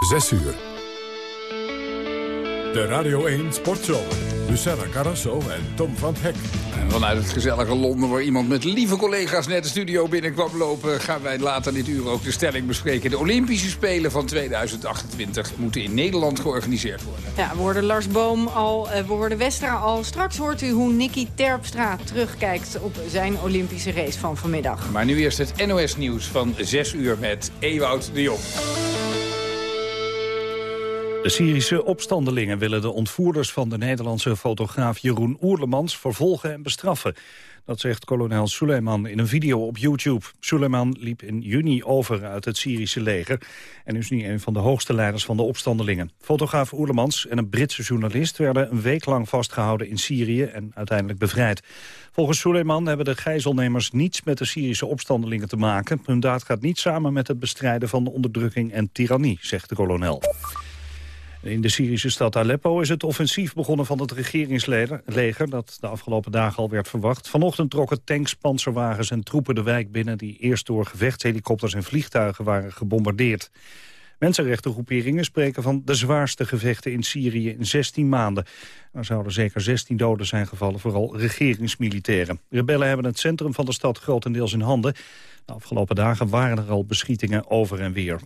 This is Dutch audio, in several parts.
6 uur. De Radio 1 Sportshow. Luciana Carrasso en Tom van Hek. En vanuit het gezellige Londen, waar iemand met lieve collega's net de studio binnenkwam lopen... gaan wij later dit uur ook de stelling bespreken. De Olympische Spelen van 2028 moeten in Nederland georganiseerd worden. Ja, we hoorden Lars Boom al, eh, we hoorden Westra al. Straks hoort u hoe Nicky Terpstra terugkijkt op zijn Olympische race van vanmiddag. Maar nu eerst het NOS-nieuws van 6 uur met Ewout de Jong. De Syrische opstandelingen willen de ontvoerders van de Nederlandse fotograaf Jeroen Oerlemans vervolgen en bestraffen. Dat zegt kolonel Suleiman in een video op YouTube. Suleiman liep in juni over uit het Syrische leger... en is nu een van de hoogste leiders van de opstandelingen. Fotograaf Oerlemans en een Britse journalist werden een week lang vastgehouden in Syrië... en uiteindelijk bevrijd. Volgens Suleiman hebben de gijzelnemers niets met de Syrische opstandelingen te maken. Hun daad gaat niet samen met het bestrijden van de onderdrukking en tirannie, zegt de kolonel. In de Syrische stad Aleppo is het offensief begonnen van het regeringsleger... dat de afgelopen dagen al werd verwacht. Vanochtend trokken tanks, panzerwagens en troepen de wijk binnen... die eerst door gevechtshelikopters en vliegtuigen waren gebombardeerd. Mensenrechtengroeperingen spreken van de zwaarste gevechten in Syrië in 16 maanden. Er zouden zeker 16 doden zijn gevallen, vooral regeringsmilitairen. Rebellen hebben het centrum van de stad grotendeels in handen. De afgelopen dagen waren er al beschietingen over en weer.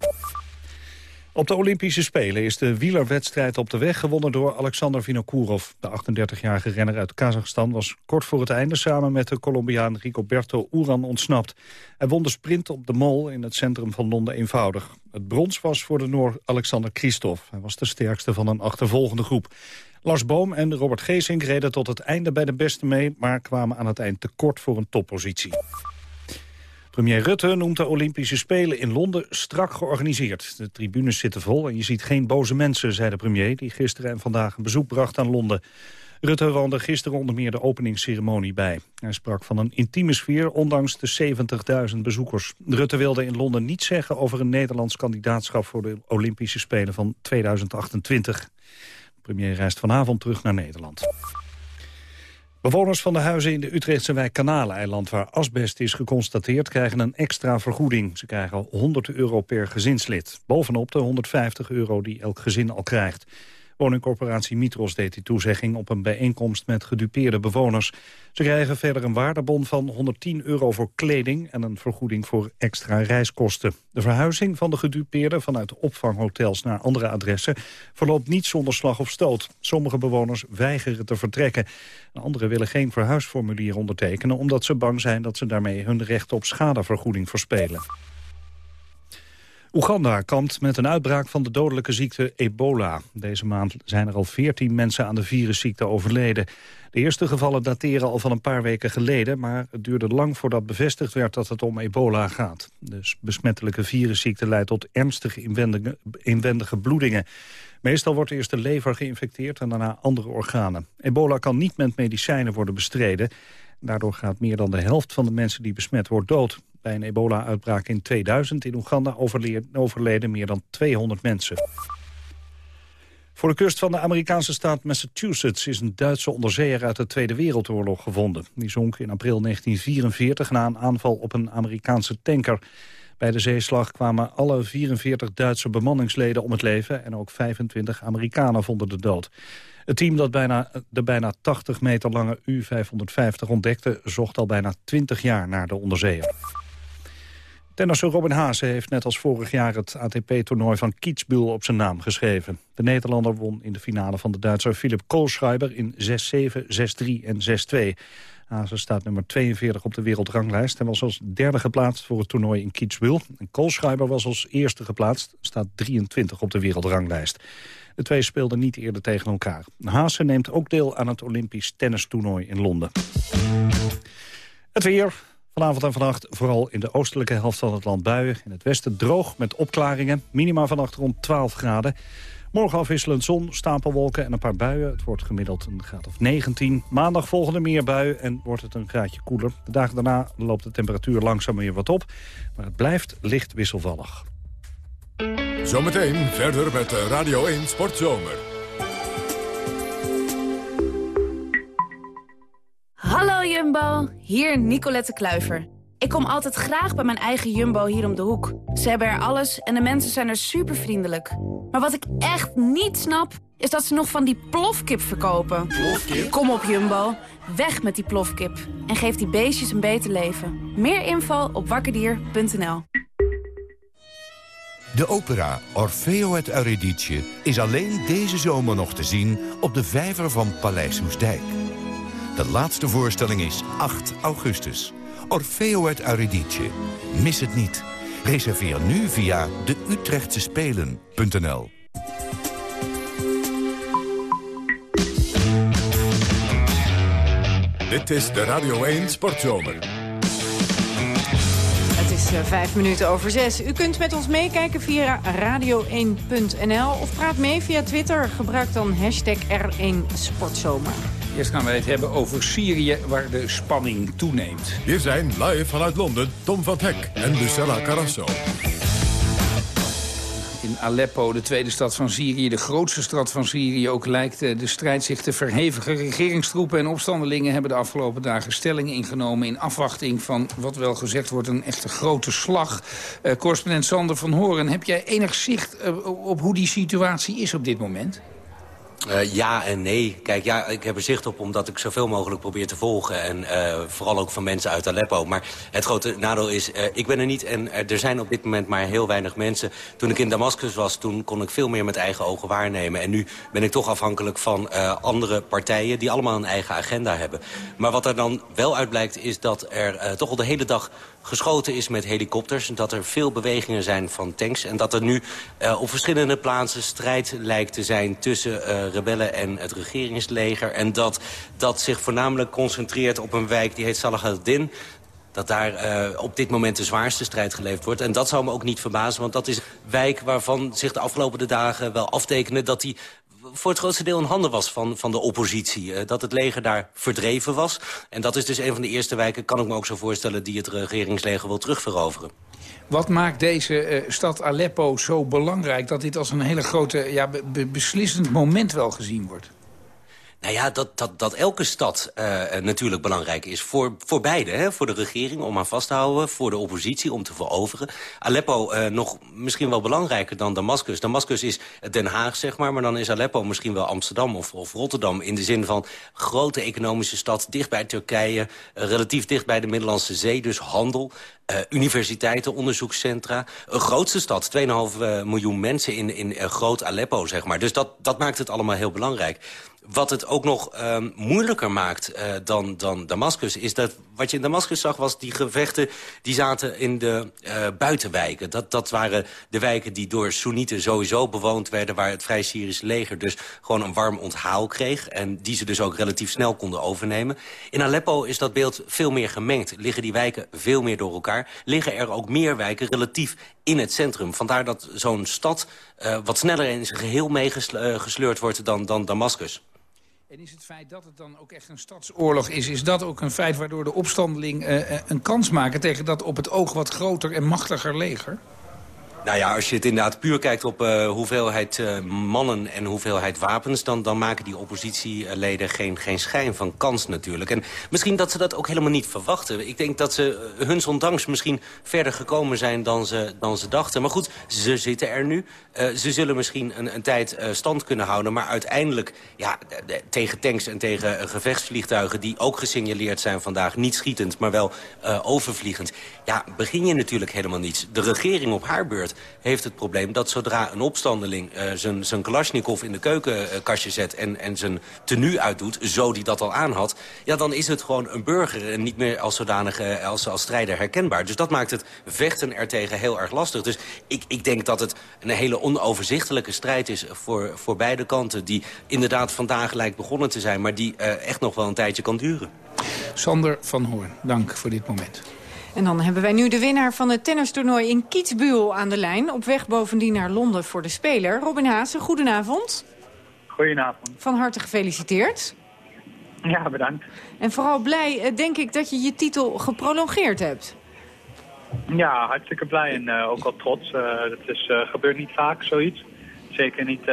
Op de Olympische Spelen is de wielerwedstrijd op de weg gewonnen door Alexander Vinokourov. De 38-jarige renner uit Kazachstan was kort voor het einde samen met de Colombiaan Rigoberto Uran ontsnapt. Hij won de sprint op de Mol in het centrum van Londen eenvoudig. Het brons was voor de Noor Alexander Christophe. Hij was de sterkste van een achtervolgende groep. Lars Boom en Robert Geesink reden tot het einde bij de beste mee... maar kwamen aan het eind tekort voor een toppositie. Premier Rutte noemt de Olympische Spelen in Londen strak georganiseerd. De tribunes zitten vol en je ziet geen boze mensen, zei de premier... die gisteren en vandaag een bezoek bracht aan Londen. Rutte woonde gisteren onder meer de openingsceremonie bij. Hij sprak van een intieme sfeer, ondanks de 70.000 bezoekers. Rutte wilde in Londen niets zeggen over een Nederlands kandidaatschap... voor de Olympische Spelen van 2028. De premier reist vanavond terug naar Nederland. Bewoners van de huizen in de Utrechtse wijk Kanaleiland... waar asbest is geconstateerd, krijgen een extra vergoeding. Ze krijgen 100 euro per gezinslid. Bovenop de 150 euro die elk gezin al krijgt. Woningcorporatie Mitros deed die toezegging op een bijeenkomst met gedupeerde bewoners. Ze krijgen verder een waardebon van 110 euro voor kleding en een vergoeding voor extra reiskosten. De verhuizing van de gedupeerden vanuit opvanghotels naar andere adressen verloopt niet zonder slag of stoot. Sommige bewoners weigeren te vertrekken. Anderen willen geen verhuisformulier ondertekenen omdat ze bang zijn dat ze daarmee hun recht op schadevergoeding verspelen. Oeganda kampt met een uitbraak van de dodelijke ziekte ebola. Deze maand zijn er al 14 mensen aan de virusziekte overleden. De eerste gevallen dateren al van een paar weken geleden... maar het duurde lang voordat bevestigd werd dat het om ebola gaat. De besmettelijke virusziekte leidt tot ernstige inwendige, inwendige bloedingen. Meestal wordt eerst de lever geïnfecteerd en daarna andere organen. Ebola kan niet met medicijnen worden bestreden. Daardoor gaat meer dan de helft van de mensen die besmet wordt dood. Bij een ebola-uitbraak in 2000 in Oeganda overleden meer dan 200 mensen. Voor de kust van de Amerikaanse staat Massachusetts is een Duitse onderzeeër uit de Tweede Wereldoorlog gevonden. Die zonk in april 1944 na een aanval op een Amerikaanse tanker. Bij de zeeslag kwamen alle 44 Duitse bemanningsleden om het leven en ook 25 Amerikanen vonden de dood. Het team dat bijna, de bijna 80 meter lange U-550 ontdekte zocht al bijna 20 jaar naar de onderzeeër. Tennisser Robin Haase heeft net als vorig jaar het ATP-toernooi van Kitzbühel op zijn naam geschreven. De Nederlander won in de finale van de Duitser Philip Kohlschreiber in 6-7, 6-3 en 6-2. Haase staat nummer 42 op de wereldranglijst en was als derde geplaatst voor het toernooi in Kitzbühel. En Kohlschreiber was als eerste geplaatst, staat 23 op de wereldranglijst. De twee speelden niet eerder tegen elkaar. Haase neemt ook deel aan het Olympisch tennistoernooi in Londen. Het weer, Vanavond en vannacht vooral in de oostelijke helft van het land buien. In het westen droog met opklaringen. Minima vannacht rond 12 graden. Morgen afwisselend zon, stapelwolken en een paar buien. Het wordt gemiddeld een graad of 19. Maandag volgende meer buien en wordt het een graadje koeler. De dagen daarna loopt de temperatuur langzaam weer wat op. Maar het blijft licht wisselvallig. Zometeen verder met Radio 1 Sportzomer. Hallo Jumbo, hier Nicolette Kluiver. Ik kom altijd graag bij mijn eigen Jumbo hier om de hoek. Ze hebben er alles en de mensen zijn er super vriendelijk. Maar wat ik echt niet snap, is dat ze nog van die plofkip verkopen. Kom op Jumbo, weg met die plofkip. En geef die beestjes een beter leven. Meer info op wakkerdier.nl De opera Orfeo het Eurydice is alleen deze zomer nog te zien op de vijver van Paleis Hoesdijk. De laatste voorstelling is 8 augustus. Orfeo het Eurydice. Mis het niet. Reserveer nu via de Utrechtse Spelen.nl. Dit is de Radio 1 Sportzomer. Het is uh, vijf minuten over zes. U kunt met ons meekijken via radio1.nl of praat mee via Twitter. Gebruik dan hashtag R1 Sportzomer. Eerst gaan wij het hebben over Syrië, waar de spanning toeneemt. Hier zijn live vanuit Londen Tom van Hek en Lucella Carrasso. In Aleppo, de tweede stad van Syrië, de grootste stad van Syrië... ook lijkt eh, de strijd zich te verhevigen. Regeringstroepen en opstandelingen hebben de afgelopen dagen stelling ingenomen... in afwachting van wat wel gezegd wordt een echte grote slag. Uh, correspondent Sander van Horen, heb jij enig zicht uh, op hoe die situatie is op dit moment? Uh, ja en nee. Kijk, ja, ik heb er zicht op omdat ik zoveel mogelijk probeer te volgen. En uh, vooral ook van mensen uit Aleppo. Maar het grote nadeel is, uh, ik ben er niet en er zijn op dit moment maar heel weinig mensen. Toen ik in Damascus was, toen kon ik veel meer met eigen ogen waarnemen. En nu ben ik toch afhankelijk van andere partijen die allemaal een eigen agenda hebben. Maar wat er dan wel uit blijkt is dat er toch al de hele dag geschoten is met helikopters. Dat er veel bewegingen zijn van tanks. En dat er nu uh, op verschillende plaatsen strijd lijkt te zijn tussen uh, rebellen en het regeringsleger. En dat dat zich voornamelijk concentreert op een wijk die heet Salah al-Din dat daar uh, op dit moment de zwaarste strijd geleverd wordt. En dat zou me ook niet verbazen, want dat is een wijk waarvan zich de afgelopen dagen wel aftekenen... dat die voor het grootste deel in handen was van, van de oppositie. Uh, dat het leger daar verdreven was. En dat is dus een van de eerste wijken, kan ik me ook zo voorstellen... die het regeringsleger wil terugveroveren. Wat maakt deze uh, stad Aleppo zo belangrijk... dat dit als een hele grote, ja, be beslissend moment wel gezien wordt? Nou ja, dat, dat, dat elke stad uh, natuurlijk belangrijk is. Voor, voor beide, hè? voor de regering om aan vast te houden... voor de oppositie om te veroveren. Aleppo uh, nog misschien wel belangrijker dan Damascus. Damascus is Den Haag, zeg maar... maar dan is Aleppo misschien wel Amsterdam of, of Rotterdam... in de zin van grote economische stad, dicht bij Turkije... Uh, relatief dicht bij de Middellandse Zee, dus handel... Universiteiten, onderzoekscentra. Een grootste stad, 2,5 uh, miljoen mensen in, in groot Aleppo, zeg maar. Dus dat, dat maakt het allemaal heel belangrijk. Wat het ook nog uh, moeilijker maakt uh, dan, dan Damascus... is dat wat je in Damascus zag, was die gevechten... die zaten in de uh, buitenwijken. Dat, dat waren de wijken die door Soenieten sowieso bewoond werden... waar het Vrij Syrische leger dus gewoon een warm onthaal kreeg... en die ze dus ook relatief snel konden overnemen. In Aleppo is dat beeld veel meer gemengd. Liggen die wijken veel meer door elkaar. Liggen er ook meer wijken relatief in het centrum. Vandaar dat zo'n stad uh, wat sneller in zijn geheel meegesleurd wordt dan, dan Damascus. En is het feit dat het dan ook echt een stadsoorlog is... is dat ook een feit waardoor de opstandeling uh, een kans maken... tegen dat op het oog wat groter en machtiger leger? Nou ja, als je het inderdaad puur kijkt op uh, hoeveelheid uh, mannen en hoeveelheid wapens... Dan, dan maken die oppositieleden geen, geen schijn van kans natuurlijk. En misschien dat ze dat ook helemaal niet verwachten. Ik denk dat ze uh, huns ondanks misschien verder gekomen zijn dan ze, dan ze dachten. Maar goed, ze zitten er nu. ze zullen misschien een, een tijd stand kunnen houden. Maar uiteindelijk, ja, tegen tanks en tegen gevechtsvliegtuigen... die ook gesignaleerd zijn vandaag, niet schietend, maar wel overvliegend... ja, begin je natuurlijk helemaal niets. De regering op haar beurt heeft het probleem dat zodra een opstandeling uh, zijn, zijn Kalashnikov in de keukenkastje zet en, en zijn tenue uitdoet, zo die dat al aan had, ja, dan is het gewoon een burger en niet meer als zodanig uh, als, als strijder herkenbaar. Dus dat maakt het vechten ertegen heel erg lastig. Dus ik, ik denk dat het een hele onoverzichtelijke strijd is voor, voor beide kanten, die inderdaad vandaag lijkt begonnen te zijn, maar die uh, echt nog wel een tijdje kan duren. Sander van Hoorn, dank voor dit moment. En dan hebben wij nu de winnaar van het tennistoernooi in Kitzbühel aan de lijn. Op weg bovendien naar Londen voor de Speler. Robin Haase, goedenavond. Goedenavond. Van harte gefeliciteerd. Ja, bedankt. En vooral blij, denk ik, dat je je titel geprolongeerd hebt. Ja, hartstikke blij en uh, ook wel trots. Uh, dat is, uh, gebeurt niet vaak, zoiets. Zeker niet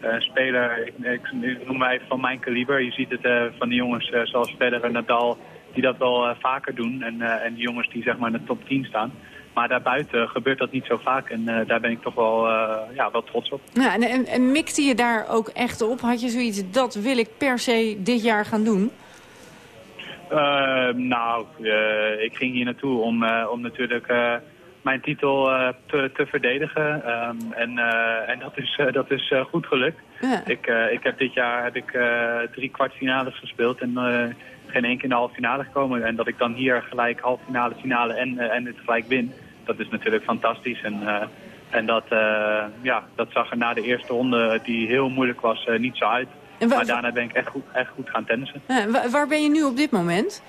een speler, ik, noem mij van mijn kaliber. Je ziet het van de jongens zoals Federer, Nadal die dat wel vaker doen. En, en die jongens die zeg maar in de top 10 staan. Maar daarbuiten gebeurt dat niet zo vaak. En daar ben ik toch wel, ja, wel trots op. Ja, en, en, en mikte je daar ook echt op? Had je zoiets, dat wil ik per se dit jaar gaan doen? nou, ik ging hier naartoe om, om natuurlijk mijn titel te, te, verdedigen. Um, en, en dat is, dat is goed gelukt. Ja. Ik, ik heb dit jaar heb ik, drie kwartfinales gespeeld en geen één keer in de halve finale gekomen. En dat ik dan hier gelijk halve finale, finale en, en het gelijk win, dat is natuurlijk fantastisch. En, en dat, ja, dat zag er na de eerste ronde, die heel moeilijk was, niet zo uit. maar daarna ben ik echt goed, echt goed gaan tennissen. Waar ben je nu op dit moment?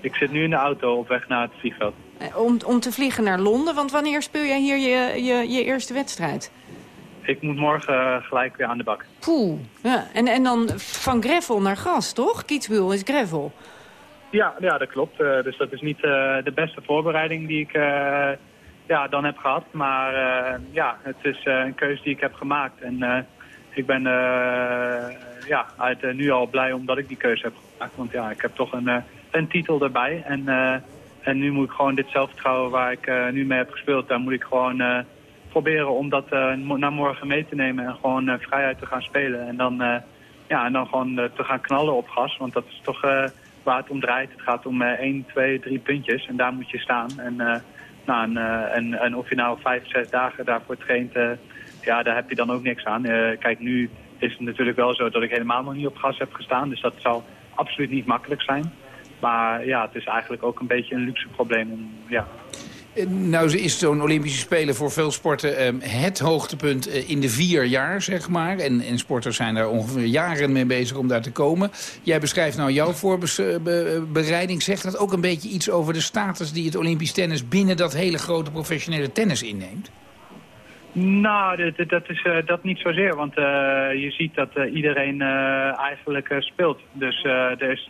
Ik zit nu in de auto op weg naar het vliegveld. Eh, om, om te vliegen naar Londen, want wanneer speel jij hier je, je, je eerste wedstrijd? Ik moet morgen eh, gelijk weer aan de bak. Poeh, ja. En, en dan van gravel naar gas, toch? Kietswiel is gravel. Ja, ja dat klopt. Uh, dus dat is niet uh, de beste voorbereiding die ik uh, ja, dan heb gehad. Maar ja, het is een keuze die ik heb gemaakt. En ik ben ja, uit, nu al blij omdat ik die keuze heb gemaakt. Want ja, ik heb toch een, een titel erbij. En en nu moet ik gewoon dit zelfvertrouwen waar ik nu mee heb gespeeld, daar moet ik gewoon proberen om dat uh, naar morgen mee te nemen en gewoon vrijheid te gaan spelen. En dan, ja, en dan gewoon te gaan knallen op gas, want dat is toch waar het om draait. Het gaat om 1, 2, 3 puntjes en daar moet je staan. En, nou, en, en, of je nou vijf, zes dagen daarvoor traint, ja, daar heb je dan ook niks aan. kijk, nu is het natuurlijk wel zo dat ik helemaal nog niet op gas heb gestaan, dus dat zal absoluut niet makkelijk zijn. Maar ja, het is eigenlijk ook een beetje een luxe probleem. Om, ja. Eh, nou is zo'n Olympische Spelen voor veel sporten eh, het hoogtepunt eh, in de vier jaar, zeg maar. En, en sporters zijn daar ongeveer jaren mee bezig om daar te komen. Jij beschrijft nou jouw voorbereiding. Zegt dat ook een beetje iets over de status die het Olympisch tennis binnen dat hele grote professionele tennis inneemt? Nou, dat, dat is dat niet zozeer, want je ziet dat iedereen eigenlijk speelt. Dus er is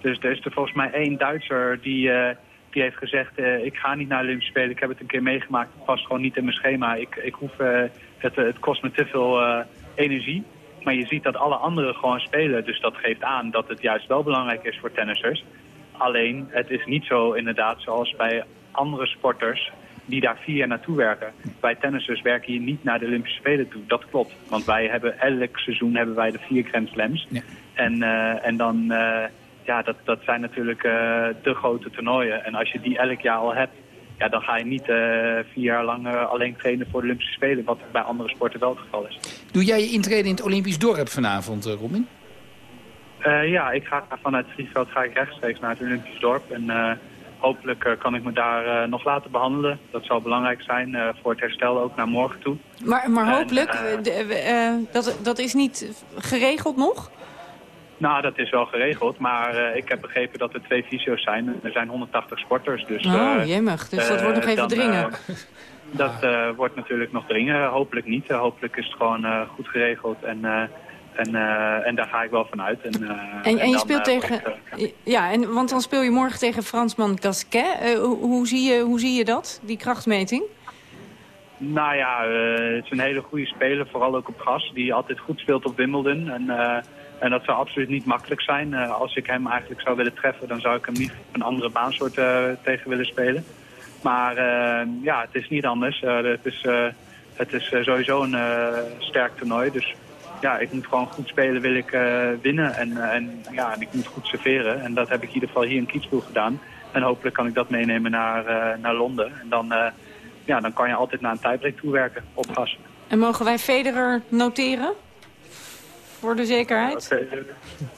dus er is er volgens mij één Duitser die, die heeft gezegd... Uh, ik ga niet naar de Olympische Spelen, ik heb het een keer meegemaakt. Het past gewoon niet in mijn schema. Ik, ik hoef, uh, het, het kost me te veel energie. Maar je ziet dat alle anderen gewoon spelen. Dus dat geeft aan dat het juist wel belangrijk is voor tennissers. Alleen, het is niet zo inderdaad zoals bij andere sporters die daar vier jaar naartoe werken. Bij tennissers werken je niet naar de Olympische Spelen toe. Dat klopt. Want wij hebben elk seizoen hebben wij de vier Grand Slams. Ja. En, en dan ja, dat, dat zijn natuurlijk uh, de grote toernooien. En als je die elk jaar al hebt, ja, dan ga je niet uh, vier jaar lang uh, alleen trainen voor de Olympische Spelen, wat bij andere sporten wel het geval is. Doe jij je intrede in het Olympisch dorp vanavond, Robin? ja, ik ga vanuit het vliegveld ga ik rechtstreeks naar het Olympisch dorp. En hopelijk kan ik me daar nog laten behandelen. Dat zal belangrijk zijn voor het herstel ook naar morgen toe. Maar, maar hopelijk, dat, dat is niet geregeld nog? Nou, dat is wel geregeld, maar uh, ik heb begrepen dat er twee fysio's zijn. Er zijn 180 sporters, dus... Oh, uh, jemmig. Dus dat wordt nog even dan, dringen. dat wordt natuurlijk nog dringen, hopelijk niet. hopelijk is het gewoon goed geregeld en... En, en daar ga ik wel vanuit. En, uh, en, en, je speelt tegen... ja, en, want dan speel je morgen tegen Fransman Gasquet. Hoe, hoe, zie je, hoe zie je dat, die krachtmeting? Nou ja, het is een hele goede speler, vooral ook op gas. Die altijd goed speelt op Wimbledon. En en dat zou absoluut niet makkelijk zijn. Uh, als ik hem eigenlijk zou willen treffen, dan zou ik hem niet een andere baansoort uh, tegen willen spelen. Maar uh, ja, het is niet anders. het is, het is sowieso een sterk toernooi. Dus ja, ik moet gewoon goed spelen, wil ik winnen. En, en, ja, ik moet goed serveren. En dat heb ik in ieder geval hier in Kietspoel gedaan. En hopelijk kan ik dat meenemen naar, naar Londen. En dan, ja, dan kan je altijd naar een tiebreak toewerken op gas. En mogen wij Federer noteren? Voor de zekerheid?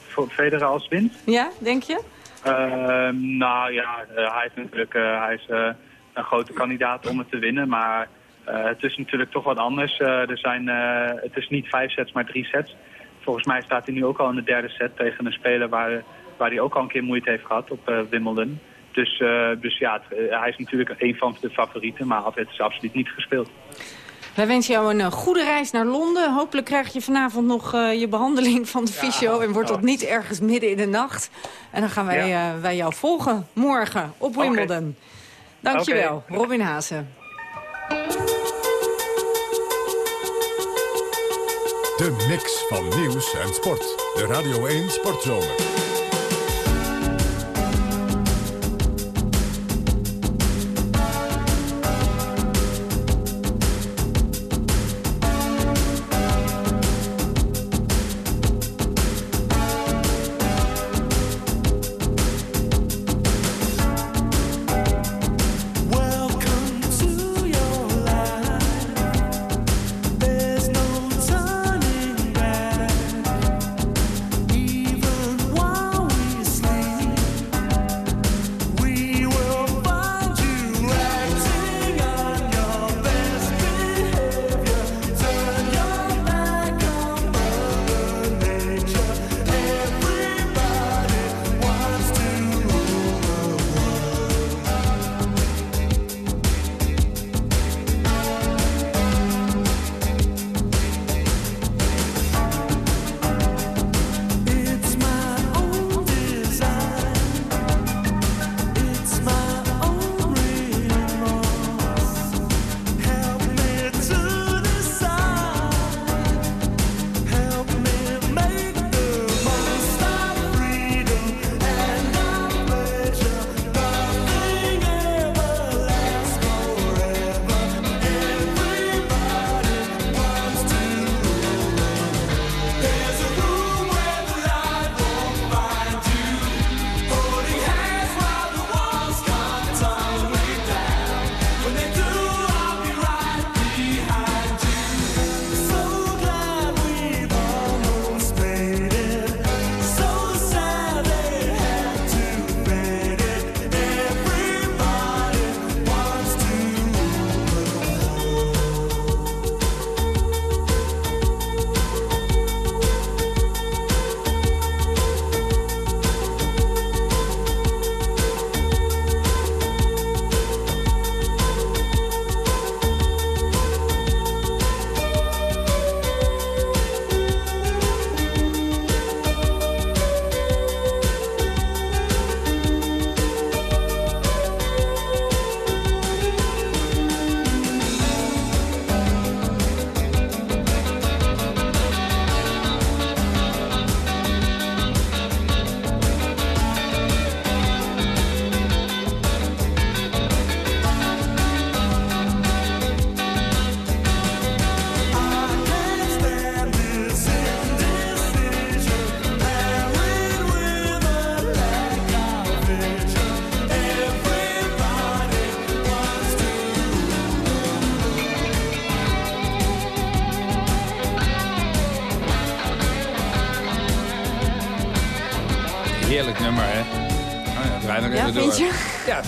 Voor Federer als wint? Ja, denk je? Ehm, nou ja, uh, hij is natuurlijk uh, hij is, uh, een grote kandidaat om het te winnen. Maar het is natuurlijk toch wat anders. er zijn, het is niet vijf sets, maar drie sets. Volgens mij staat hij nu ook al in de derde set tegen een speler waar, waar hij ook al een keer moeite heeft gehad op Wimbledon. Dus, dus ja, hij is natuurlijk een van de favorieten, maar het is absoluut niet gespeeld. Wij wensen jou een uh, goede reis naar Londen. Hopelijk krijg je vanavond nog uh, je behandeling van de fysio... en wordt dat niet ergens midden in de nacht. En dan gaan wij, ja. uh, wij jou volgen morgen op Wimbledon. Okay. Dankjewel, okay. Robin Hazen. De mix van nieuws en sport. De Radio 1 Sportzomer.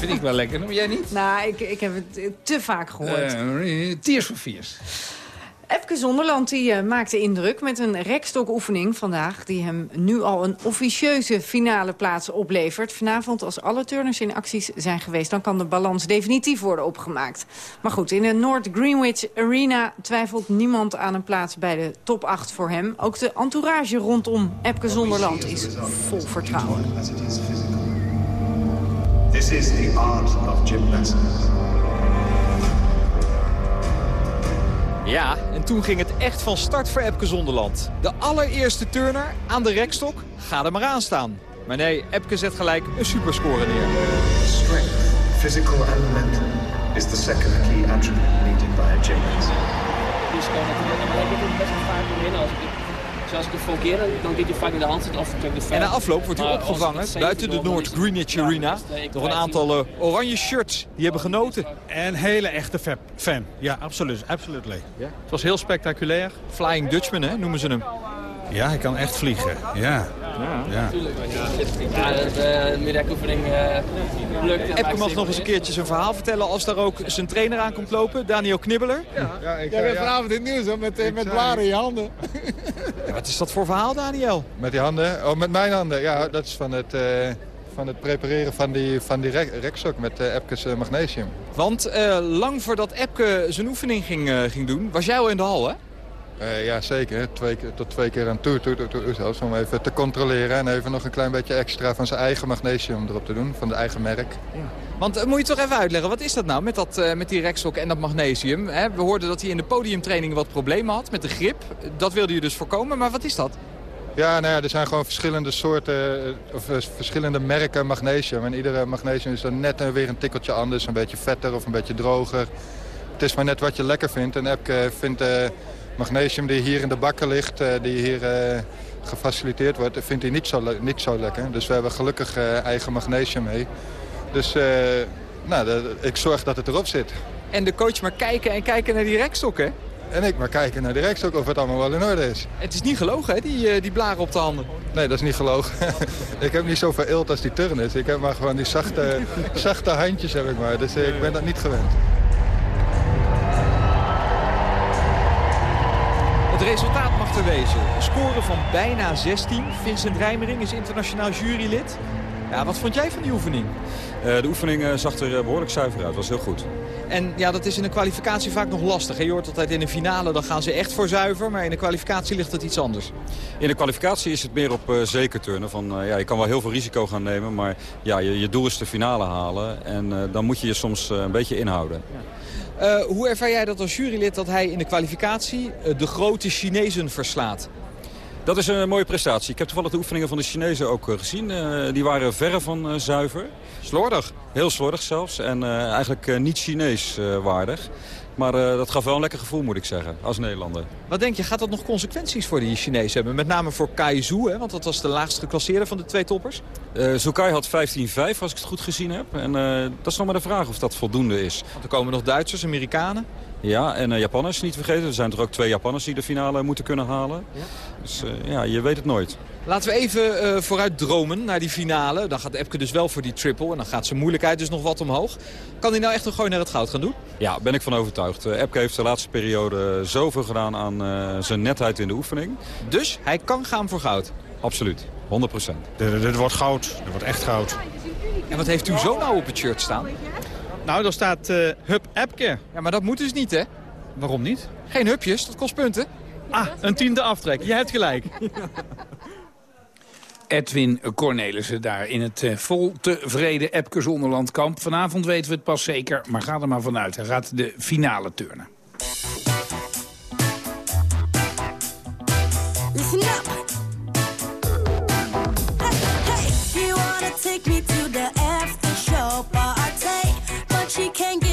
Vind ik wel lekker. Maar jij niet? Nou, ik, ik heb het eh, te vaak gehoord. Eh, Tears for Fears. Epke Zonderland die, eh, maakte indruk met een rekstokoefening vandaag... die hem nu al een officieuze finale plaats oplevert. Vanavond, als alle turners in acties zijn geweest... dan kan de balans definitief worden opgemaakt. Maar goed, in de North Greenwich Arena twijfelt niemand aan een plaats... bij de top 8 voor hem. Ook de entourage rondom Epke Zonderland is vol vertrouwen. This is the art of gymnastics. Ja, en toen ging het echt van start voor Epke Zonderland. De allereerste turner aan de rekstok, ga er maar aan staan. Maar nee, Epke zet gelijk een superscore neer. Strength, physical and mental, is the second key attribute needed by a gymnast. risico natuurlijk. Maar ik heb er best wel vaak in. Als ik, zoals ik het keer, dan dit je vaak in de hand zit of de. En na afloop wordt hij als opgevangen buiten de het- Greenwich Arena. Dus, eh, Door een aantal eh, oranje shirts. Die hebben genoten. Een hele echte fa- fan. Ja, absoluut. Absolutely. Het was heel spectaculair. Flying Dutchman, hè, noemen ze hem. Ja, hij kan echt vliegen. Ja. Ja. Natuurlijk. Ja, de, de uh, lukt. Epke mag nog eens een keertje zijn verhaal vertellen als daar ook zijn trainer aan komt lopen, Daniel Knibbeler. Ja, ik Jij bent vanavond in het nieuws hoor, met, met blaren in je handen. Ja, wat is dat voor verhaal, Daniel? Met die handen? Oh, met mijn handen. Ja, dat is van het, eh, van het prepareren van die, van die rek rekstok met uh, Epke's uh, magnesium. Want uh, lang voordat Epke zijn oefening ging, uh, ging doen, was jij al in de hal, hè? Uh, ja, zeker. Twee, tot twee keer aan toe, toe, toe, toe, zelfs om even te controleren. En even nog een klein beetje extra van zijn eigen magnesium erop te doen, van de eigen merk. Ja. Want uh, moet je toch even uitleggen, wat is dat nou met, dat, uh, met die rekstok en dat magnesium? Hè? We hoorden dat hij in de podiumtraining wat problemen had met de grip. Dat wilde je dus voorkomen, maar wat is dat? Ja, nou ja, er zijn gewoon verschillende soorten, of verschillende merken magnesium. En iedere magnesium is dan net weer een tikkeltje anders. Een beetje vetter of een beetje droger. Het is maar net wat je lekker vindt. En Epke vindt magnesium die hier in de bakken ligt, uh, die hier uh, gefaciliteerd wordt, vindt hij niet zo, niet zo lekker. Dus we hebben gelukkig uh, eigen magnesium mee. Dus nou, ik zorg dat het erop zit. En de coach maar kijken en kijken naar die rekstok, hè? En ik maar kijken naar de rekstok of het allemaal wel in orde is. Het is niet gelogen, hè, die, die blaren op de handen? Nee, dat is niet gelogen. ik heb niet zoveel eelt als die turners. Ik heb maar gewoon die zachte, zachte handjes, heb ik maar. Dus ik ben dat niet gewend. Het resultaat mag er wezen. Een score van bijna 16. Vincent Rijmering is internationaal jurylid. Ja, wat vond jij van die oefening? Uh, de oefening uh, zag er behoorlijk zuiver uit. was heel goed. En ja, dat is in de kwalificatie vaak nog lastig. Je hoort altijd in een finale, dan gaan ze echt voor zuiver. Maar in de kwalificatie ligt het iets anders. In de kwalificatie is het meer op zeker turnen. Van, ja, je kan wel heel veel risico gaan nemen. Maar ja, je, je doel is de finale halen. En dan moet je je soms een beetje inhouden. Ja. Uh, hoe ervaar jij dat als jurylid dat hij in de kwalificatie uh, de grote Chinezen verslaat? Dat is een mooie prestatie. Ik heb toevallig de oefeningen van de Chinezen ook uh, gezien. die waren verre van zuiver. Slordig. Heel slordig zelfs. En eigenlijk niet Chinees waardig. Maar uh, dat gaf wel een lekker gevoel, moet ik zeggen, als Nederlander. Wat denk je, gaat dat nog consequenties voor die Chinezen hebben? Met name voor Kai Zhu, hè? want dat was de laagst geclasseerde van de twee toppers. Uh, Zukai had 15-5, als ik het goed gezien heb. En uh, dat is nog maar de vraag of dat voldoende is. Want er komen nog Duitsers, Amerikanen. Ja, en Japanners niet vergeten. Er zijn er ook twee Japanners die de finale moeten kunnen halen. Ja. Dus ja, je weet het nooit. Laten we even uh, vooruit dromen naar die finale. Dan gaat Epke dus wel voor die triple. En dan gaat zijn moeilijkheid dus nog wat omhoog. Kan hij nou echt nog gewoon naar het goud gaan doen? Ja, ben ik van overtuigd. Uh, Epke heeft de laatste periode zoveel gedaan aan uh, zijn netheid in de oefening. Dus hij kan gaan voor goud? Absoluut, 100 procent. Dit, dit wordt goud. Dit wordt echt goud. En wat heeft u zo nou op het shirt staan? Nou, daar staat uh, Hub Epke. Ja, maar dat moet dus niet, hè? Waarom niet? Geen hupjes, dat kost punten. Ah, een tiende aftrek. Je hebt gelijk. Edwin Cornelissen daar in het uh, vol tevreden Epke Zonderlandkamp. Vanavond weten we het pas zeker, maar ga er maar vanuit. Hij gaat de finale turnen. Listen up. Hey, take me to the but she can't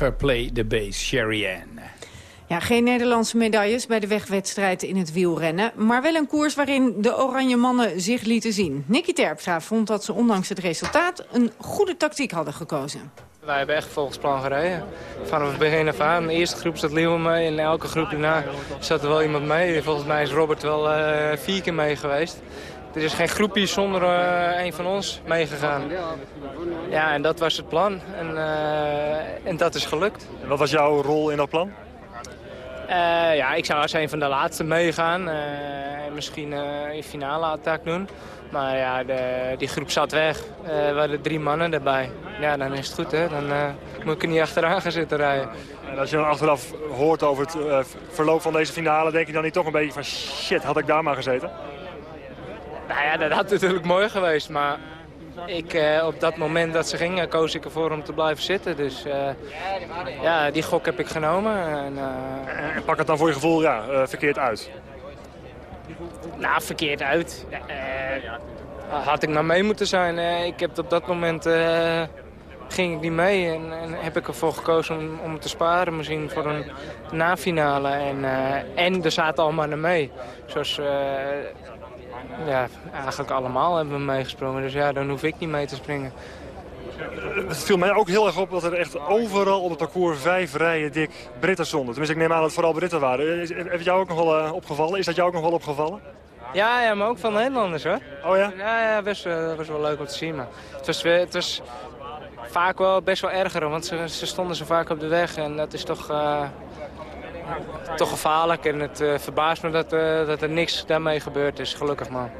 Never play the bass, Sherry Ann. Ja, geen Nederlandse medailles bij de wegwedstrijd in het wielrennen. Maar wel een koers waarin de oranje mannen zich lieten zien. Nicky Terpstra vond dat ze ondanks het resultaat een goede tactiek hadden gekozen. Wij hebben echt volgens plan gereden. Vanaf het begin af aan. De eerste groep zat Leeuwen mee en elke groep daarna zat er wel iemand mee. Volgens mij is Robert wel eh, vier keer mee geweest. Er is geen groepje zonder eh, een van ons meegegaan. Ja, en dat was het plan. En, eh, en dat is gelukt. En wat was jouw rol in dat plan? Eh, ja, ik zou als een van de laatste meegaan. en misschien in finale attack doen. Maar ja, de, die groep zat weg. We hadden drie mannen erbij. Ja, dan is het goed, hè. Dan moet ik er niet achteraan gaan zitten rijden. En als je dan achteraf hoort over het verloop van deze finale... denk je dan niet toch een beetje van shit, had ik daar maar gezeten? Nou ja, dat had natuurlijk mooi geweest. Maar ik, eh, op dat moment dat ze gingen, koos ik ervoor om te blijven zitten. Dus eh, ja, die gok heb ik genomen. En, eh, En pak het dan voor je gevoel ja, verkeerd uit. Nou, verkeerd uit. Had ik maar mee moeten zijn. Ik heb op dat moment ging ik niet mee en, en heb ik ervoor gekozen om, om te sparen, misschien voor een nafinale. En, en er zaten al mannen mee. Zoals ja, eigenlijk allemaal hebben we meegesprongen. Dus ja, dan hoef ik niet mee te springen. Het viel mij ook heel erg op dat er echt overal op het parcours vijf rijen dik Britten stonden. Tenminste, ik neem aan dat het vooral Britten waren. Is, heeft jou ook nog wel eh, opgevallen? Is dat jou ook nog wel opgevallen? Ja, ja, maar ook van Nederlanders hoor. Oh ja? Ja, ja best, eh, best wel leuk om te zien. Maar het, was, het was vaak wel best wel erger, want ze, ze stonden zo vaak op de weg. En dat is toch, eh, toch gevaarlijk. En het eh, verbaast me dat, eh, dat er niks daarmee gebeurd is, gelukkig man.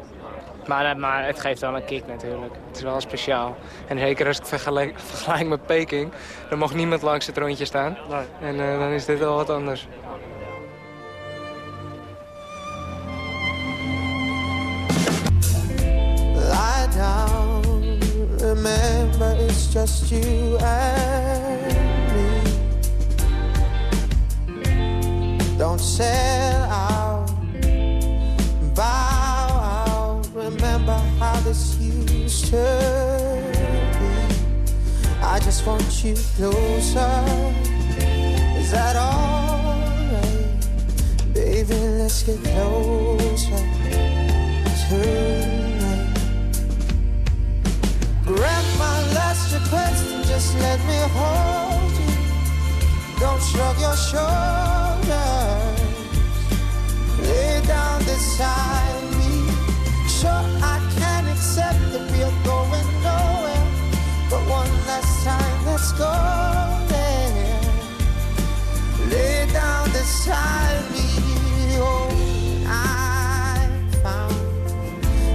Maar, eh, maar het geeft wel een kick natuurlijk. Het is wel speciaal. En zeker als ik vergelijk, vergelijk met Peking, dan mag niemand langs het rondje staan. En eh, dan is dit wel wat anders. Lie down, remember it's just you and Don't sell out, bow out. Remember how this used to be. I just want you closer. Is that alright? Baby, let's get closer tonight. Grant my last request and just let me hold you. Don't shrug your shoulders. I found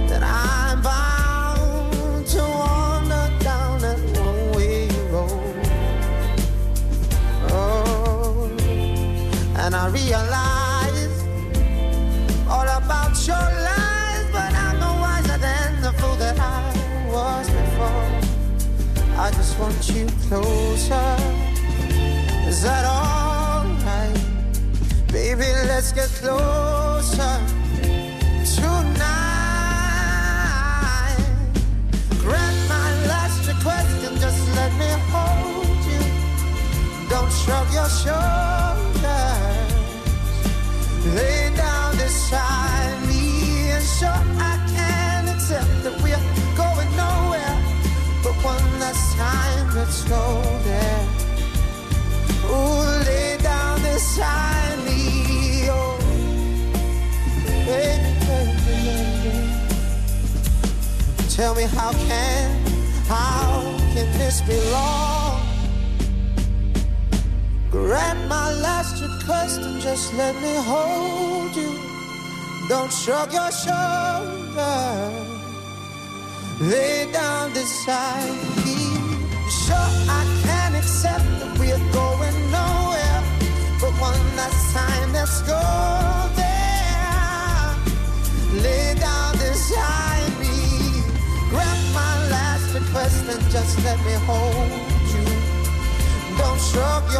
that I'm bound to honor down a long way roll and I realize all about your life, but I'm no wiser than the fool that I was before. I just want you closer. Is that alright? Baby, let's get closer tonight. Grant my last request and just let me hold you. Don't shrug your shoulders. Lay down beside me and sure I can accept that we're going nowhere. But one last time, let's go Tell me how can, how can this be wrong? Grant my last request and just let me hold you. Don't shrug your shoulders. Lay down beside me. Sure, I can accept that we're going nowhere. But one last time, let's go there. Lay down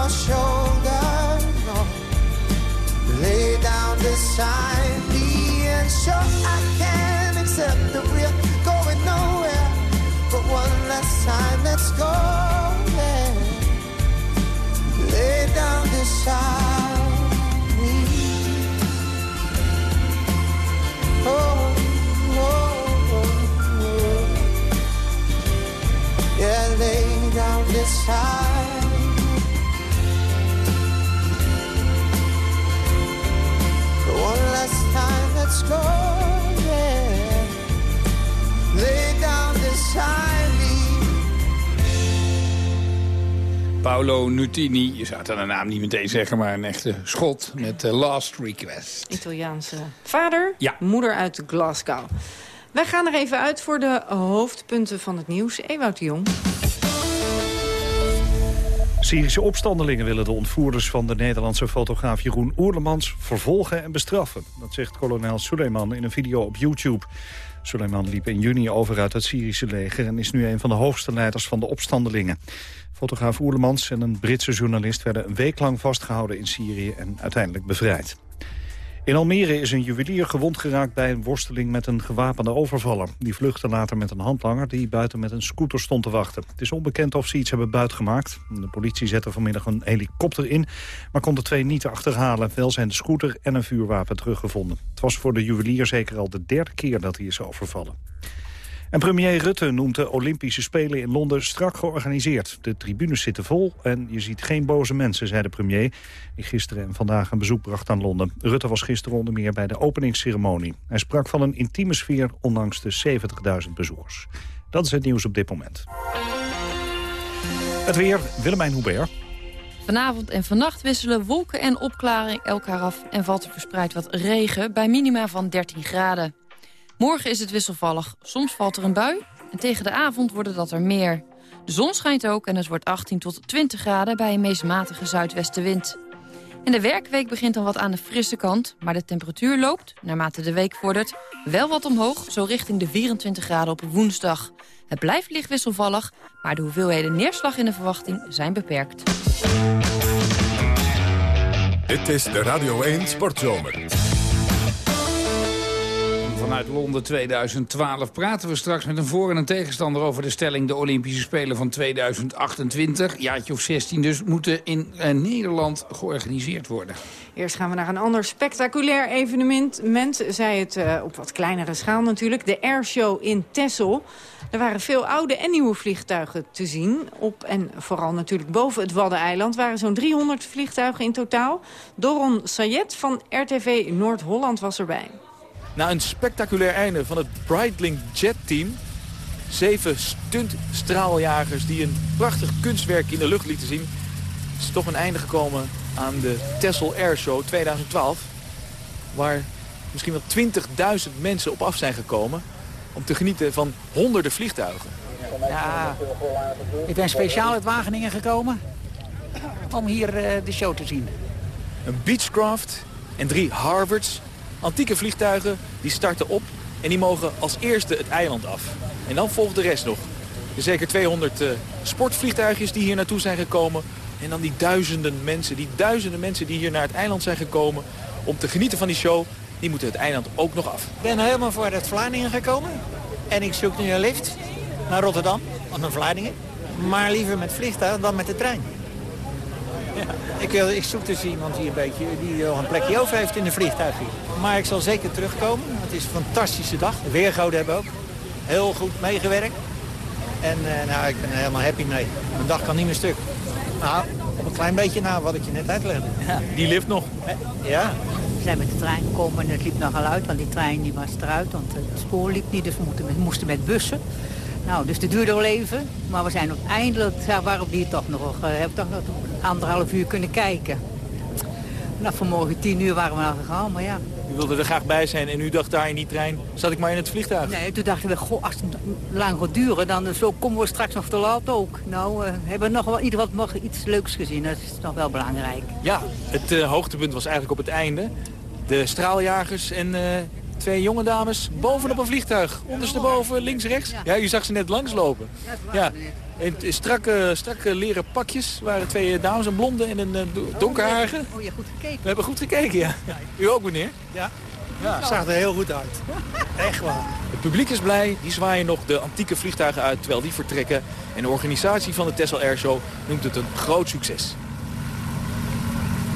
your shoulders, no. Lay down beside me and sure I can accept that we're going nowhere. But one last time, let's go there. Lay down beside me. Oh, oh, oh, oh. Yeah, lay down beside But Paolo Nutini, je zou het aan de naam niet meteen zeggen... maar een echte schot met Last Request. Italiaanse vader, Ja. moeder uit Glasgow. Wij gaan er even uit voor de hoofdpunten van het nieuws. Ewout de Jong. Syrische opstandelingen willen de ontvoerders van de Nederlandse fotograaf Jeroen Oerlemans vervolgen en bestraffen. Dat zegt kolonel Suleiman in een video op YouTube. Suleiman liep in juni over uit het Syrische leger en is nu een van de hoogste leiders van de opstandelingen. Fotograaf Oerlemans en een Britse journalist werden een week lang vastgehouden in Syrië en uiteindelijk bevrijd. In Almere is een juwelier gewond geraakt bij een worsteling met een gewapende overvaller. Die vluchtte later met een handlanger die buiten met een scooter stond te wachten. Het is onbekend of ze iets hebben buitgemaakt. De politie zette vanmiddag een helikopter in, maar kon de twee niet achterhalen. Wel zijn de scooter en een vuurwapen teruggevonden. Het was voor de juwelier zeker al de derde keer dat hij is overvallen. En premier Rutte noemt de Olympische Spelen in Londen strak georganiseerd. De tribunes zitten vol en je ziet geen boze mensen, zei de premier... die gisteren en vandaag een bezoek bracht aan Londen. Rutte was gisteren onder meer bij de openingsceremonie. Hij sprak van een intieme sfeer, ondanks de 70.000 bezoekers. Dat is het nieuws op dit moment. Het weer, Willemijn Hubert. Vanavond en vannacht wisselen wolken en opklaring elkaar af... en valt er verspreid wat regen bij minima van 13 graden. Morgen is het wisselvallig. Soms valt er een bui en tegen de avond worden dat er meer. De zon schijnt ook en het wordt 18 tot 20 graden... bij een meest matige zuidwestenwind. En de werkweek begint dan wat aan de frisse kant... maar de temperatuur loopt, naarmate de week vordert... wel wat omhoog, zo richting de 24 graden op woensdag. Het blijft licht wisselvallig, maar de hoeveelheden neerslag in de verwachting zijn beperkt. Dit is de Radio 1 Sportzomer. Vanuit Londen 2012 praten we straks met een voor- en een tegenstander over de stelling... de Olympische Spelen van 2028, jaartje of 16 dus, moeten in eh, Nederland georganiseerd worden. Eerst gaan we naar een ander spectaculair evenement. Ment zei het eh, op wat kleinere schaal natuurlijk. De airshow in Texel. Er waren veel oude en nieuwe vliegtuigen te zien. Op en vooral natuurlijk boven het Waddeneiland waren zo'n 300 vliegtuigen in totaal. Doron Sayed van RTV Noord-Holland was erbij. Na een spectaculair einde van het Breitling Jet Team... zeven stuntstraaljagers die een prachtig kunstwerk in de lucht lieten zien... is toch een einde gekomen aan de Texel Air Show 2012. Waar misschien wel 20.000 mensen op af zijn gekomen om te genieten van honderden vliegtuigen. Ja, ik ben speciaal uit Wageningen gekomen om hier eh, de show te zien. Een Beechcraft en drie Harvards. Antieke vliegtuigen die starten op en die mogen als eerste het eiland af. En dan volgt de rest nog. Er zeker 200 eh, sportvliegtuigjes die hier naartoe zijn gekomen. En dan die duizenden mensen, die duizenden mensen die hier naar het eiland zijn gekomen... om te genieten van die show, die moeten het eiland ook nog af. Ik ben helemaal voor het Vlaardingen gekomen. En ik zoek nu een lift naar Rotterdam, of naar Vlaardingen. Maar liever met vliegtuig dan met de trein. Ik, wil, ik zoek dus iemand die een beetje die nog een plekje over heeft in de vliegtuig hier. Maar ik zal zeker terugkomen. Het is een fantastische dag. De weergoden hebben ook heel goed meegewerkt. En eh, nou, ik ben er helemaal happy mee. Mijn dag kan niet meer stuk. Nou, op een klein beetje na wat ik je net uitlegde. Die lift nog? Ja. We zijn met de trein gekomen en het liep nogal uit, want die trein die was eruit. Want het spoor liep niet, dus we moesten met, bussen. Nou, dus dat duurde wel even. Maar we zijn uiteindelijk, ja, waarop die toch nog, uh, hebben toch nog anderhalf uur kunnen kijken. Nou, vanmorgen tien uur waren we al gegaan, maar ja. U wilde er graag bij zijn en u dacht daar in die trein, zat ik maar in het vliegtuig. Nee, toen dachten we, goh, als het lang gaat duren, dan zo komen we straks nog te laat ook. Nou, uh, hebben we nog wel ieder wat nog iets leuks gezien, dat is nog wel belangrijk. Ja, het uh, hoogtepunt was eigenlijk op het einde. De straaljagers en uh, twee jonge dames bovenop een vliegtuig. Ondersteboven, links, rechts. Ja, u zag ze net langslopen. Ja, in strakke, strakke leren pakjes waren twee dames, een blonde en een donkerharige. Oh, je hebt goed gekeken. We hebben goed gekeken, ja. U ook, meneer? Ja. Ja, zag er heel goed uit. Echt waar. Het publiek is blij, die zwaaien nog de antieke vliegtuigen uit terwijl die vertrekken. En de organisatie van de Texel Air Show noemt het een groot succes.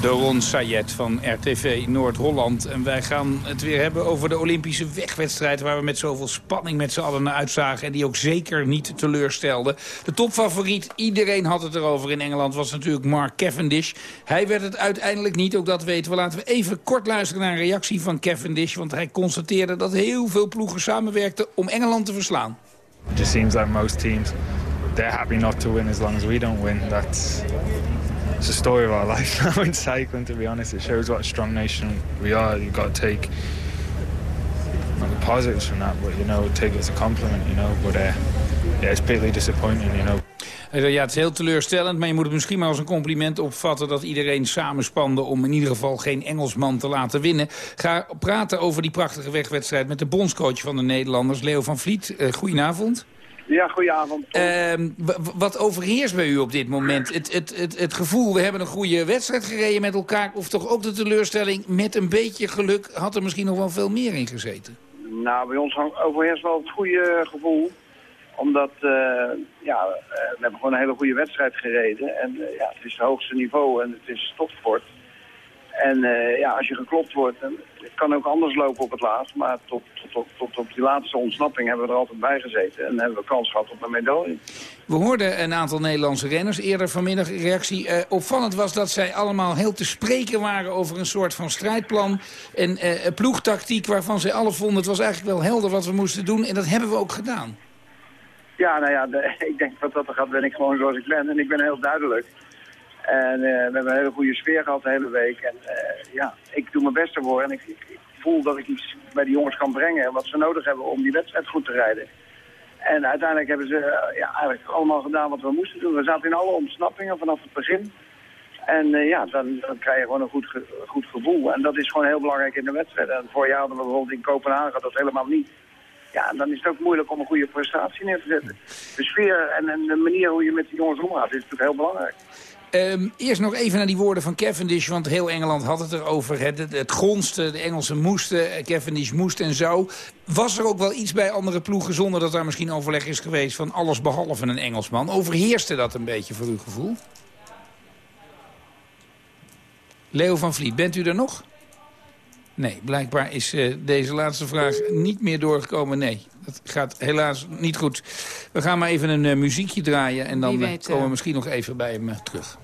De Ron Sayed van RTV Noord-Holland. En wij gaan het weer hebben over de Olympische wegwedstrijd... waar we met zoveel spanning met z'n allen naar uitzagen... en die ook zeker niet teleurstelde. De topfavoriet, iedereen had het erover in Engeland... was natuurlijk Mark Cavendish. Hij werd het uiteindelijk niet, ook dat weten we. Laten we even kort luisteren naar een reactie van Cavendish... want hij constateerde dat heel veel ploegen samenwerkten om Engeland te verslaan. It seems like most teams... they're happy not to win as long as we don't win. That's it's the story of our life now in cycling, to be honest. It shows what a strong nation we are. You've got to take not the positives from that, but, you know, take it as a compliment, you know. But, uh, yeah, it's bitterly disappointing, you know. Ja, het is heel teleurstellend, maar je moet het misschien maar als een compliment opvatten... dat iedereen samenspande om in ieder geval geen Engelsman te laten winnen. Ga praten over die prachtige wegwedstrijd met de bondscoach van de Nederlanders, Leo van Vliet. Uh, goedenavond. Ja, goedenavond. Uh, wat overheerst bij u op dit moment? Het, het, het, het gevoel, we hebben een goede wedstrijd gereden met elkaar... of toch ook de teleurstelling, met een beetje geluk... had er misschien nog wel veel meer in gezeten? Nou, bij ons overheerst wel het goede gevoel. Omdat, uh, ja, we hebben gewoon een hele goede wedstrijd gereden. En uh, ja, het is het hoogste niveau en het is topsport. En uh, ja, als je geklopt wordt, dan, het kan ook anders lopen op het laatst. Maar tot, tot, tot, die laatste ontsnapping hebben we er altijd bij gezeten. En hebben we kans gehad op een medaille. We hoorden een aantal Nederlandse renners eerder vanmiddag reactie. Uh, opvallend was dat zij allemaal heel te spreken waren over een soort van strijdplan. En uh, ploegtactiek waarvan zij alle vonden het was eigenlijk wel helder wat we moesten doen. En dat hebben we ook gedaan. Ja, nou ja, de, ik denk dat dat er gaat ben ik gewoon zoals ik ben. En ik ben heel duidelijk. En uh, we hebben een hele goede sfeer gehad de hele week. En uh, ja, ik doe mijn best ervoor. En ik, ik, voel dat ik iets bij die jongens kan brengen wat ze nodig hebben om die wedstrijd goed te rijden. En uiteindelijk hebben ze uh, ja, eigenlijk allemaal gedaan wat we moesten doen. We zaten in alle ontsnappingen vanaf het begin. En ja, dan, dan krijg je gewoon een goed, goed gevoel. En dat is gewoon heel belangrijk in de wedstrijd. En vorig jaar hadden we bijvoorbeeld in Kopenhagen dat helemaal niet. Ja, en dan is het ook moeilijk om een goede prestatie neer te zetten. De sfeer en, en de manier hoe je met die jongens omgaat is natuurlijk heel belangrijk. Um, eerst nog even naar die woorden van Cavendish, want heel Engeland had het erover. Het, het, het de Engelsen moesten, Cavendish moest en zou. Was er ook wel iets bij andere ploegen, zonder dat daar misschien overleg is geweest... van alles behalve een Engelsman? Overheerste dat een beetje voor uw gevoel? Leo van Vliet, bent u er nog? Nee, blijkbaar is uh, deze laatste vraag niet meer doorgekomen. Nee, dat gaat helaas niet goed. We gaan maar even een uh, muziekje draaien en dan weet, komen we uh... misschien nog even bij hem terug.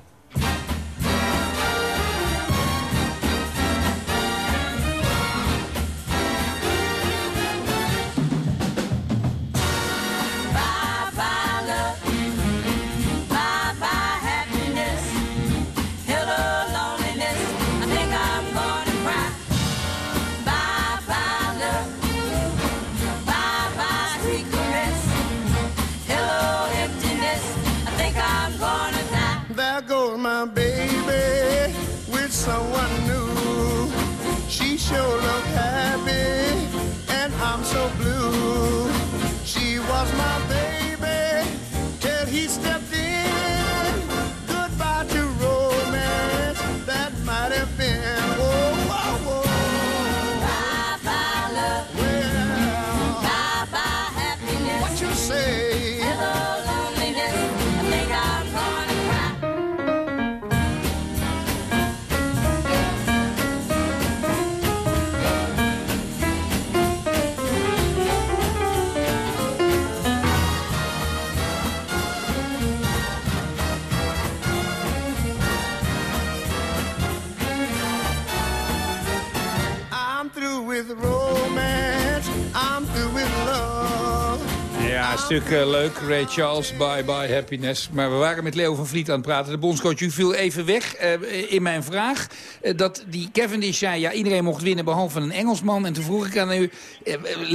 Een stuk eh, leuk. Ray Charles, Bye Bye Happiness. Maar we waren met Leo van Vliet aan het praten. De bondscoach, u viel even weg eh, in mijn vraag. eh, dat die Cavendish zei, ja, iedereen mocht winnen behalve een Engelsman. En toen vroeg ik aan u,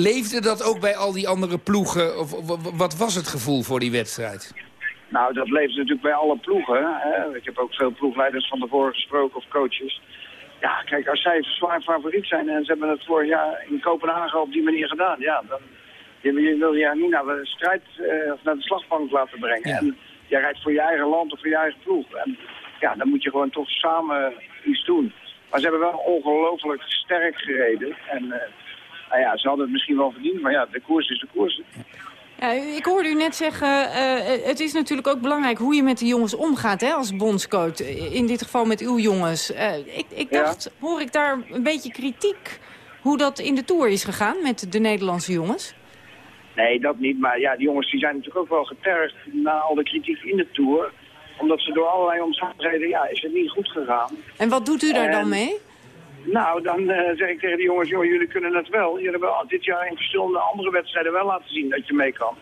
leefde dat ook bij al die andere ploegen? Of, wat was het gevoel voor die wedstrijd? Nou, dat leeft natuurlijk bij alle ploegen. Hè. Ik heb ook veel ploegleiders van tevoren gesproken of coaches. Ja, kijk, als zij zwaar favoriet zijn en ze hebben het vorig jaar in Kopenhagen op die manier gedaan, ja, dan je, wil je niet naar de strijd eh, of naar de slagbank laten brengen. En jij rijdt voor je eigen land of voor je eigen ploeg. En ja, dan moet je gewoon toch samen iets doen. Maar ze hebben wel ongelooflijk sterk gereden. En eh, nou ja, ze hadden het misschien wel verdiend, maar ja, de koers is de koers. Ja, ik hoorde u net zeggen, eh, het is natuurlijk ook belangrijk hoe je met de jongens omgaat hè, als bondscoach. In dit geval met uw jongens. Eh, ik ik Ja. dacht, hoor ik daar een beetje kritiek hoe dat in de Tour is gegaan met de Nederlandse jongens? Nee, dat niet. Maar ja, die jongens die zijn natuurlijk ook wel getergd na al de kritiek in de Tour. Omdat ze door allerlei omstandigheden, ja, is het niet goed gegaan. En wat doet u daar dan mee? Nou, dan eh, zeg ik tegen die jongens, joh, jullie kunnen het wel. Jullie hebben al dit jaar in verschillende andere wedstrijden wel laten zien dat je mee kan.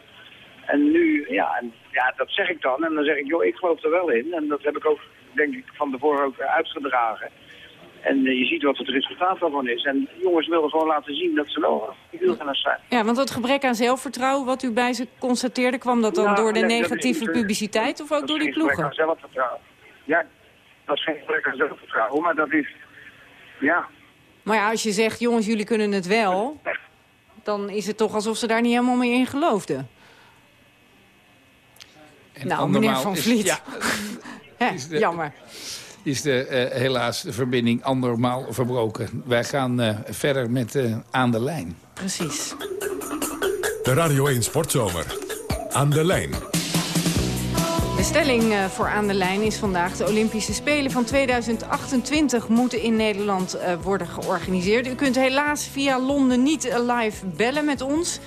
En nu, ja, en, ja, dat zeg ik dan. En dan zeg ik, joh, ik geloof er wel in. En dat heb ik ook, denk ik, van tevoren ook uitgedragen. En eh, je ziet wat het resultaat daarvan is. En jongens wilden gewoon laten zien dat ze wel wielrenners zijn. Ja, want dat gebrek aan zelfvertrouwen wat u bij ze constateerde... kwam dat dan Nou, door de is negatieve niet, eh, publiciteit of ook Dat door is die geen gebrek ploegen? aan zelfvertrouwen. Ja, dat is geen gebrek aan zelfvertrouwen, maar dat is, ja, Maar ja, als je zegt, jongens, jullie kunnen het wel... dan is het toch alsof ze daar niet helemaal meer in geloofden. En nou, meneer Van is- Vliet. ja, Hè, is de- jammer. Is de, eh, helaas de verbinding andermaal verbroken. Wij gaan eh, verder met eh, Aan de Lijn. Precies. De Radio 1 Sportzomer. Aan de lijn. De stelling voor Aan de Lijn is vandaag... de Olympische Spelen van 2028 moeten in Nederland eh, worden georganiseerd. U kunt helaas via Londen niet live bellen met ons...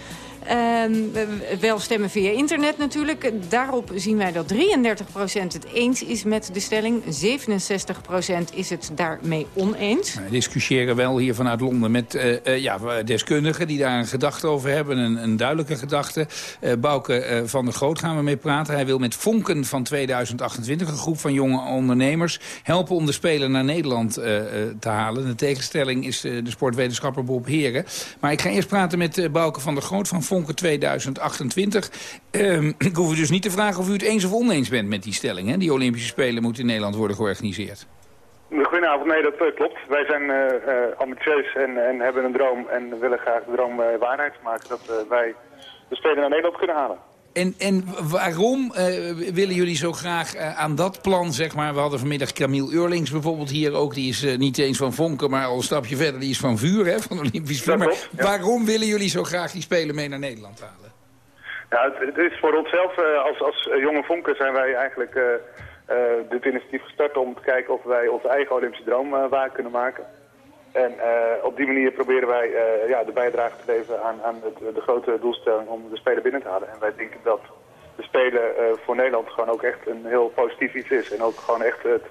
Ehm, we- wel stemmen via internet natuurlijk. Daarop zien wij dat 33% het eens is met de stelling. 67% is het daarmee oneens. We discussiëren wel hier vanuit Londen met eh, eh, ja, deskundigen... die daar een gedachte over hebben, een, een duidelijke gedachte. Eh Bouke van der Groot gaan we mee praten. Hij wil met Vonken van 2028, een groep van jonge ondernemers... helpen om de Spelen naar Nederland te halen. De tegenstelling is de sportwetenschapper Bob Heren. Maar ik ga eerst praten met Bouke van der Groot van Vonken 2028. Ehm, ik hoef u dus niet te vragen of u het eens of oneens bent met die stelling. Hè? Die Olympische Spelen moeten in Nederland worden georganiseerd. Goedenavond, nee dat eh, klopt. Wij zijn eh, eh, ambitieus en, en hebben een droom en willen graag de droom waarheid maken dat wij de Spelen naar Nederland kunnen halen. En, en waarom eh, willen jullie zo graag eh, aan dat plan, zeg maar... we hadden vanmiddag Camille Eurlings bijvoorbeeld hier ook... die is eh, niet eens van Vonken, maar al een stapje verder... die is van Vuur, hè, van Olympisch Vuur. Maar waarom willen jullie zo graag die Spelen mee naar Nederland halen? Ja, het, het is voor onszelf, als, als jonge vonken zijn wij eigenlijk dit initiatief gestart om te kijken of wij onze eigen Olympische droom waar kunnen maken. En eh, op die manier proberen wij eh, ja, de bijdrage te leveren aan, aan het, de grote doelstelling om de Spelen binnen te halen. En wij denken dat de Spelen eh, voor Nederland gewoon ook echt een heel positief iets is. En ook gewoon echt het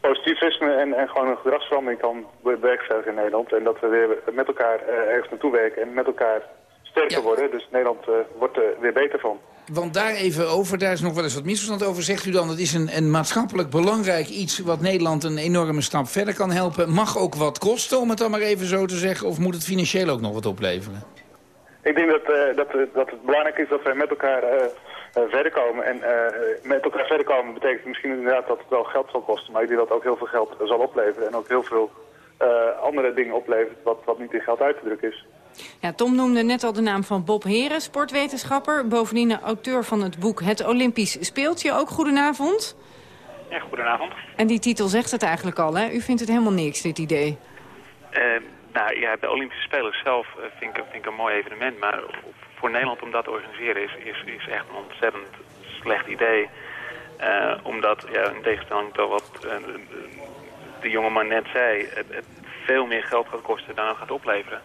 positivisme en, en gewoon een gedragsverandering kan bewerkstelligen in Nederland. En dat we weer met elkaar ergens naartoe werken en met elkaar sterker worden. Dus Nederland wordt er weer beter van. Want daar even over, daar is nog wel eens wat misverstand over. Zegt u dan, het is een, een maatschappelijk belangrijk iets... wat Nederland een enorme stap verder kan helpen. Mag ook wat kosten, om het dan maar even zo te zeggen... of moet het financieel ook nog wat opleveren? Ik denk dat, eh, dat, eh, dat het belangrijk is dat wij met elkaar eh, verder komen. En met elkaar verder komen betekent misschien inderdaad dat het wel geld zal kosten. Maar ik denk dat het ook heel veel geld zal opleveren. En ook heel veel andere dingen oplevert wat, wat niet in geld uit te drukken is. Ja, Tom noemde net al de naam van Bob Heren, sportwetenschapper. Bovendien de auteur van het boek Het Olympisch Speeltje. Ook goedenavond. Ja, goedenavond. En die titel zegt het eigenlijk al, hè? U vindt het helemaal niks, dit idee. Eh, nou ja, de Olympische Spelen zelf eh, vind, ik, vind ik een mooi evenement. Maar voor Nederland om dat te organiseren is, is, is echt een ontzettend slecht idee. Eh, omdat, ja, in tegenstelling tot wat de jongeman net zei, het, het veel meer geld gaat kosten dan het gaat opleveren.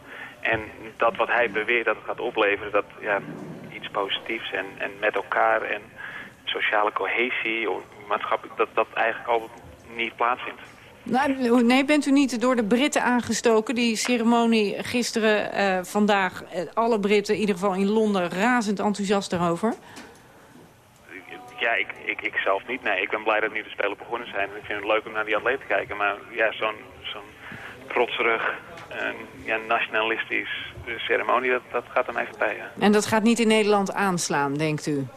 En dat wat hij beweert dat het gaat opleveren, dat ja, iets positiefs en, en met elkaar en sociale cohesie, of maatschappelijk, dat dat eigenlijk al niet plaatsvindt. Nou, nee, bent u niet door de Britten aangestoken? Die ceremonie gisteren, eh, vandaag, eh, alle Britten, in ieder geval in Londen, razend enthousiast daarover. Ja, ik, ik, ik zelf niet. Nee, ik ben blij dat nu de Spelen begonnen zijn. Ik vind het leuk om naar die atleet te kijken. Maar ja, zo'n zo'n trotserig, en, ja, nationalistisch eh, ceremonie, dat, dat gaat dan even bij. Ja. En dat gaat niet in Nederland aanslaan, denkt u?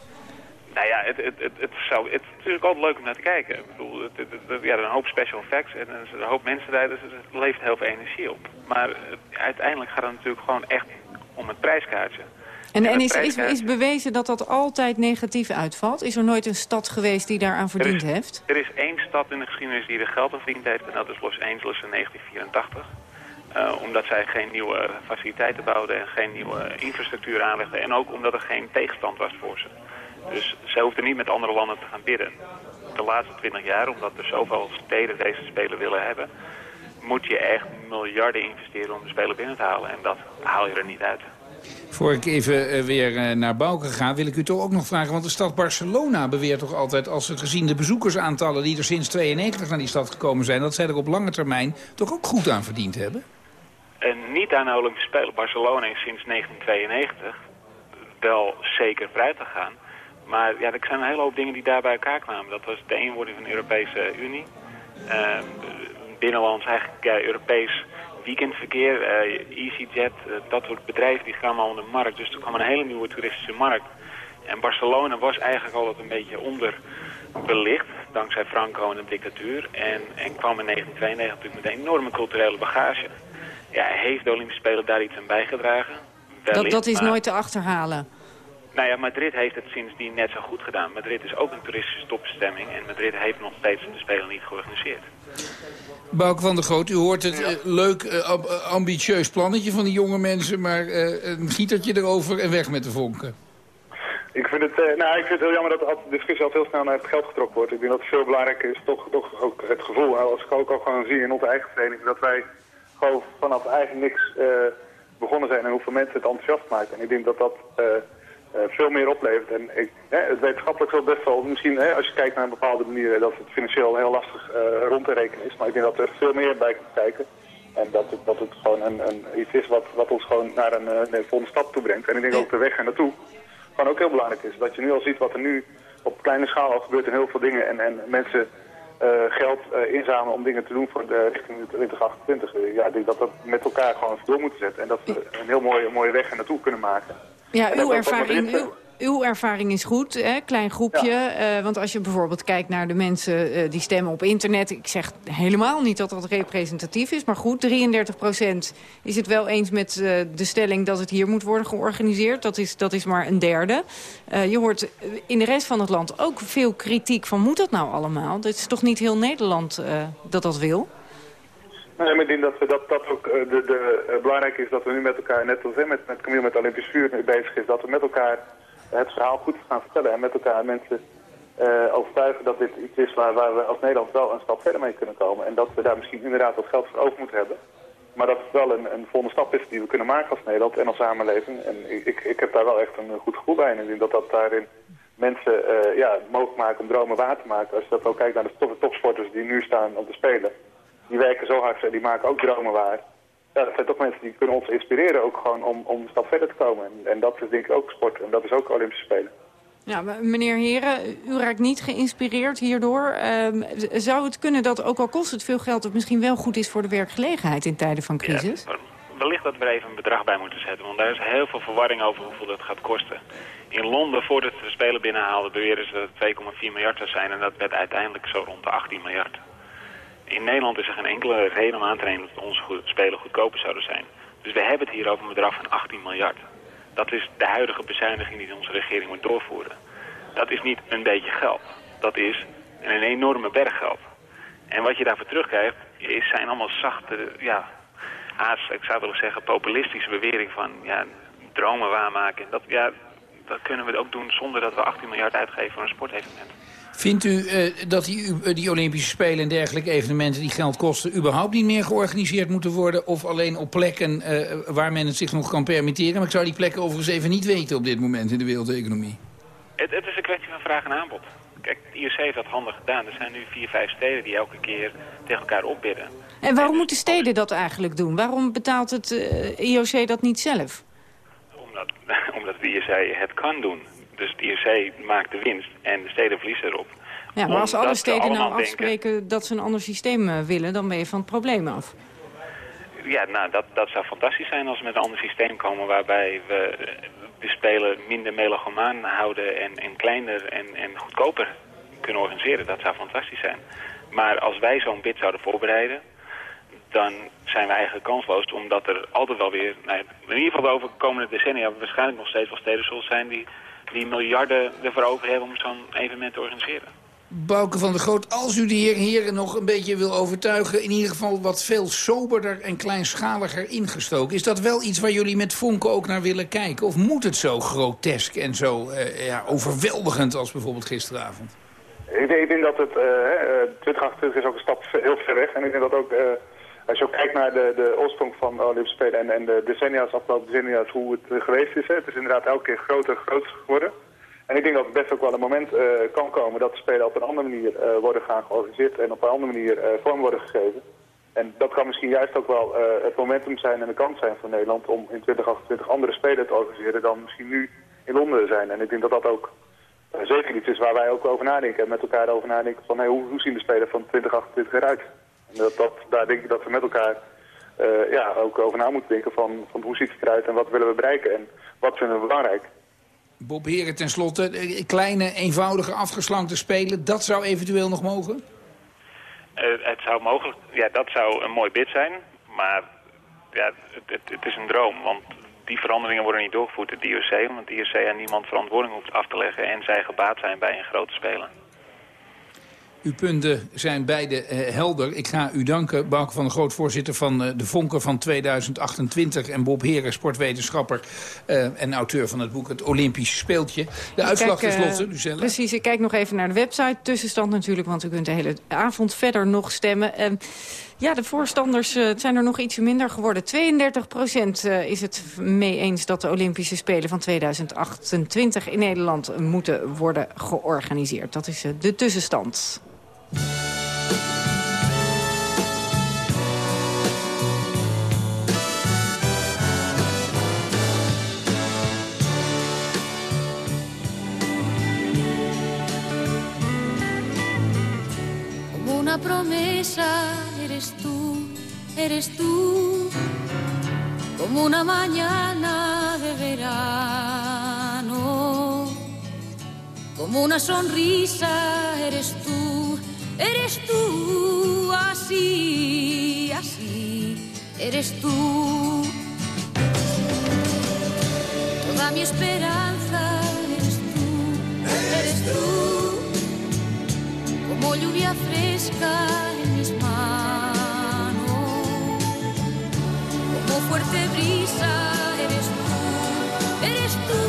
Nou ja, het, het, het, het, zou, het is natuurlijk altijd leuk om naar te kijken. Ik bedoel, het, het, het- ja, een hoop special effects en een hoop mensen daar, dus het levert heel veel energie op. Maar het- uiteindelijk gaat het natuurlijk gewoon echt om het prijskaartje. En, en is, is, is bewezen dat dat altijd negatief uitvalt? Is er nooit een stad geweest die daaraan verdiend er is, heeft? Er is één stad in de geschiedenis die er geld aan verdiend heeft en dat is Los Angeles in 1984. Eh, omdat zij geen nieuwe faciliteiten bouwden en geen nieuwe infrastructuur aanlegden. En ook omdat er geen tegenstand was voor ze. Dus zij hoefden niet met andere landen te gaan bidden. De laatste 20 jaar, omdat er zoveel steden deze spelen willen hebben... moet je echt miljarden investeren om de spelen binnen te halen. En dat haal je er niet uit. Voor ik even eh, weer eh, naar Bouke ga, wil ik u toch ook nog vragen... want de stad Barcelona beweert toch altijd... als ze gezien de bezoekersaantallen die er sinds 92 naar die stad gekomen zijn... dat zij er op lange termijn toch ook goed aan verdiend hebben? En niet aan de Olympische Spelen. Barcelona is sinds 1992 wel zeker vrij te gaan. Maar ja, er zijn een hele hoop dingen die daar bij elkaar kwamen. Dat was de eenwording van de Europese Unie. Eh, binnenlands eigenlijk Europees weekendverkeer, eh, EasyJet, eh, dat soort bedrijven die kwamen al in de markt. Dus er kwam een hele nieuwe toeristische markt. En Barcelona was eigenlijk altijd een beetje onderbelicht, dankzij Franco en de dictatuur. En, en kwam in 1992 natuurlijk met een enorme culturele bagage. Ja, heeft de Olympische Spelen daar iets aan bijgedragen? Dat, Wellicht, dat is maar- nooit te achterhalen. nou ja, Madrid heeft het sindsdien net zo goed gedaan. Madrid is ook een toeristische topbestemming en Madrid heeft nog steeds de Spelen niet georganiseerd. Bouke van der Groot, u hoort het eh, leuk, eh, ab- eh, ambitieus plannetje van die jonge mensen... maar eh, een gietertje erover en weg met de vonken. Ik vind het, eh, nou, ik vind het heel jammer dat de discussie altijd heel snel naar het geld getrokken wordt. Ik denk dat het veel belangrijker is, toch, toch ook het gevoel. Als ik ook al gewoon zie in onze eigen training, dat wij gewoon vanaf eigen niks eh, begonnen zijn en hoeveel mensen het enthousiast maken. En ik denk dat dat eh, eh, veel meer oplevert. En ik, het wetenschappelijk zal best wel, misschien hè, als je kijkt naar een bepaalde manier, dat het financieel heel lastig rond te rekenen is. Maar ik denk dat er veel meer bij komt kijken. En dat het, het gewoon een, een, iets is wat, wat ons gewoon naar een, een volgende stap toe brengt. En ik denk ook de weg er naartoe gewoon ook heel belangrijk is. Dat je nu al ziet wat er nu op kleine schaal al gebeurt in heel veel dingen. En, en mensen geld eh, inzamelen om dingen te doen voor de richting 2028. Eh, Ja, ik denk dat dat met elkaar gewoon door moeten zetten. En dat we een heel mooie, mooie weg er naartoe kunnen maken. Ja, uw ervaring, uw, uw ervaring is goed, hè? klein groepje. eh, want als je bijvoorbeeld kijkt naar de mensen eh, die stemmen op internet... ik zeg helemaal niet dat dat representatief is, maar goed... 33% is het wel eens met eh, de stelling dat het hier moet worden georganiseerd. Dat is, dat is maar een derde. Je hoort in de rest van het land ook veel kritiek van... moet dat nou allemaal? Dat is toch niet heel Nederland dat dat wil? Nee, maar ik denk dat, we dat, dat ook de, de, belangrijk is dat we nu met elkaar, net als hè, met, met Camille met Olympisch Vuur nu bezig is, dat we met elkaar het verhaal goed gaan vertellen en met elkaar mensen eh, overtuigen dat dit iets is waar, waar we als Nederland wel een stap verder mee kunnen komen. En dat we daar misschien inderdaad wat geld voor over moeten hebben. Maar dat het wel een, een volgende stap is die we kunnen maken als Nederland en als samenleving. En ik, ik, ik heb daar wel echt een goed gevoel bij. En ik denk dat dat daarin mensen eh, ja, mogelijk maken om dromen waar te maken. Als je dat ook kijkt naar de top- topsporters die nu staan om te spelen. Die werken zo hard en die maken ook dromen waar. Ja, dat zijn toch mensen die kunnen ons inspireren ook gewoon om, om een stap verder te komen. En, en dat is denk ik ook sport en dat is ook Olympische Spelen. Ja, maar meneer Heren, u raakt niet geïnspireerd hierdoor. Ehm, zou het kunnen dat, ook al kost het veel geld... het misschien wel goed is voor de werkgelegenheid in tijden van crisis? Wellicht dat we er even een bedrag bij moeten zetten, want daar is heel veel verwarring over hoeveel dat gaat kosten. In Londen, voordat we de Spelen binnenhaalden, beweren ze dat het 2,4 miljard zou zijn en dat werd uiteindelijk zo rond de 18 miljard. In Nederland is er geen enkele reden om aan te nemen dat onze goed- Spelen goedkoper zouden zijn. Dus we hebben het hier over een bedrag van 18 miljard. Dat is de huidige bezuiniging die onze regering moet doorvoeren. Dat is niet een beetje geld. Dat is een enorme berg geld. En wat je daarvoor terugkrijgt, is, zijn allemaal zachte, ja, haast, ik zou willen zeggen, populistische bewering van ja, dromen waarmaken. Dat, ja, dat kunnen we ook doen zonder dat we 18 miljard uitgeven voor een sportevenement. Vindt u eh, dat die, eh, die Olympische Spelen en dergelijke evenementen die geld kosten... überhaupt niet meer georganiseerd moeten worden? Of alleen op plekken eh, waar men het zich nog kan permitteren? Maar ik zou die plekken overigens even niet weten op dit moment in de wereldeconomie. Het, het is een kwestie van vraag en aanbod. Kijk, de IOC heeft dat handig gedaan. Er zijn nu vier, vijf steden die elke keer tegen elkaar opbidden. En waarom moeten steden dat eigenlijk doen? Waarom betaalt het IOC dat niet zelf? Omdat, omdat de IRC het kan doen. Dus de IRC maakt de winst en de steden verliezen erop. Ja, maar als alle steden nou denken- afspreken dat ze een ander systeem eh, willen... dan ben je van het probleem af. Ja, nou, dat, dat zou fantastisch zijn als we met een ander systeem komen... waarbij we eh, de spelen minder melogomaan houden en, en kleiner en, en goedkoper kunnen organiseren. Dat zou fantastisch zijn. Maar als wij zo'n bid zouden voorbereiden... dan zijn we eigenlijk kansloos, omdat er altijd wel weer... Nou, in ieder geval de overkomende decennia waarschijnlijk nog steeds wel steden zullen zijn... die, die miljarden ervoor over hebben om zo'n evenement te organiseren. Bouke van der Groot, als u de heer heren nog een beetje wil overtuigen... in ieder geval wat veel soberder en kleinschaliger ingestoken... is dat wel iets waar jullie met Vonken ook naar willen kijken? Of moet het zo grotesk en zo eh, ja, overweldigend als bijvoorbeeld gisteravond? Ik denk, dat het, eh, eh, 2028 is ook een stap heel ver weg. En ik denk dat ook, eh, als je ook kijkt naar de, de oorsprong van de Olympische Spelen en, en de decennia's, afgelopen decennia's, hoe het eh, geweest is. Hè. Het is inderdaad elke keer groter en groter geworden. En ik denk dat het best ook wel een moment eh, kan komen dat de Spelen op een andere manier eh, worden gaan georganiseerd en op een andere manier vorm worden gegeven. En dat kan misschien juist ook wel het momentum zijn en de kans zijn voor Nederland om in 2028 andere Spelen te organiseren dan misschien nu in Londen zijn. En ik denk dat dat ook zeker iets is waar wij ook over nadenken en met elkaar over nadenken van hoe, hoe zien de Spelen van 2028 eruit? En dat, dat, daar denk ik dat we met elkaar eh, ja, ook over na moeten denken van, van hoe ziet het eruit en wat willen we bereiken en wat vinden we belangrijk. Bob Heren tenslotte, eh, kleine, eenvoudige, afgeslankte spelen... dat zou eventueel nog mogen? Eh, het zou mogelijk, ja, dat zou een mooi bid zijn, maar ja, het, het, het is een droom, want die veranderingen worden niet doorgevoerd door het IOC, omdat het IOC aan niemand verantwoording hoeft af te leggen en zij gebaat zijn bij een grote speler. Uw punten zijn beide eh, helder. Ik ga u danken, Bouke van der Groot, voorzitter van eh, de Vonken van 2028... en Bob Heren, sportwetenschapper eh, en auteur van het boek Het Olympisch Speeltje. De uitslag Kijk, eh, tenslotte, Lucella. Precies, ik kijk nog even naar de website. Tussenstand natuurlijk, want u kunt de hele avond verder nog stemmen. Ehm, ja, de voorstanders zijn er nog ietsje minder geworden. 32 procent is het mee eens dat de Olympische Spelen van 2028 in Nederland moeten worden georganiseerd. Dat is de tussenstand. Promesa eres tú, eres tú. Como una mañana de verano. Como una sonrisa eres tú, eres tú. Así, así, eres tú. Toda mi esperanza eres tú, eres tú como lluvia fresca en mis manos, como fuerte brisa eres tú, eres tú,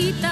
chiquita.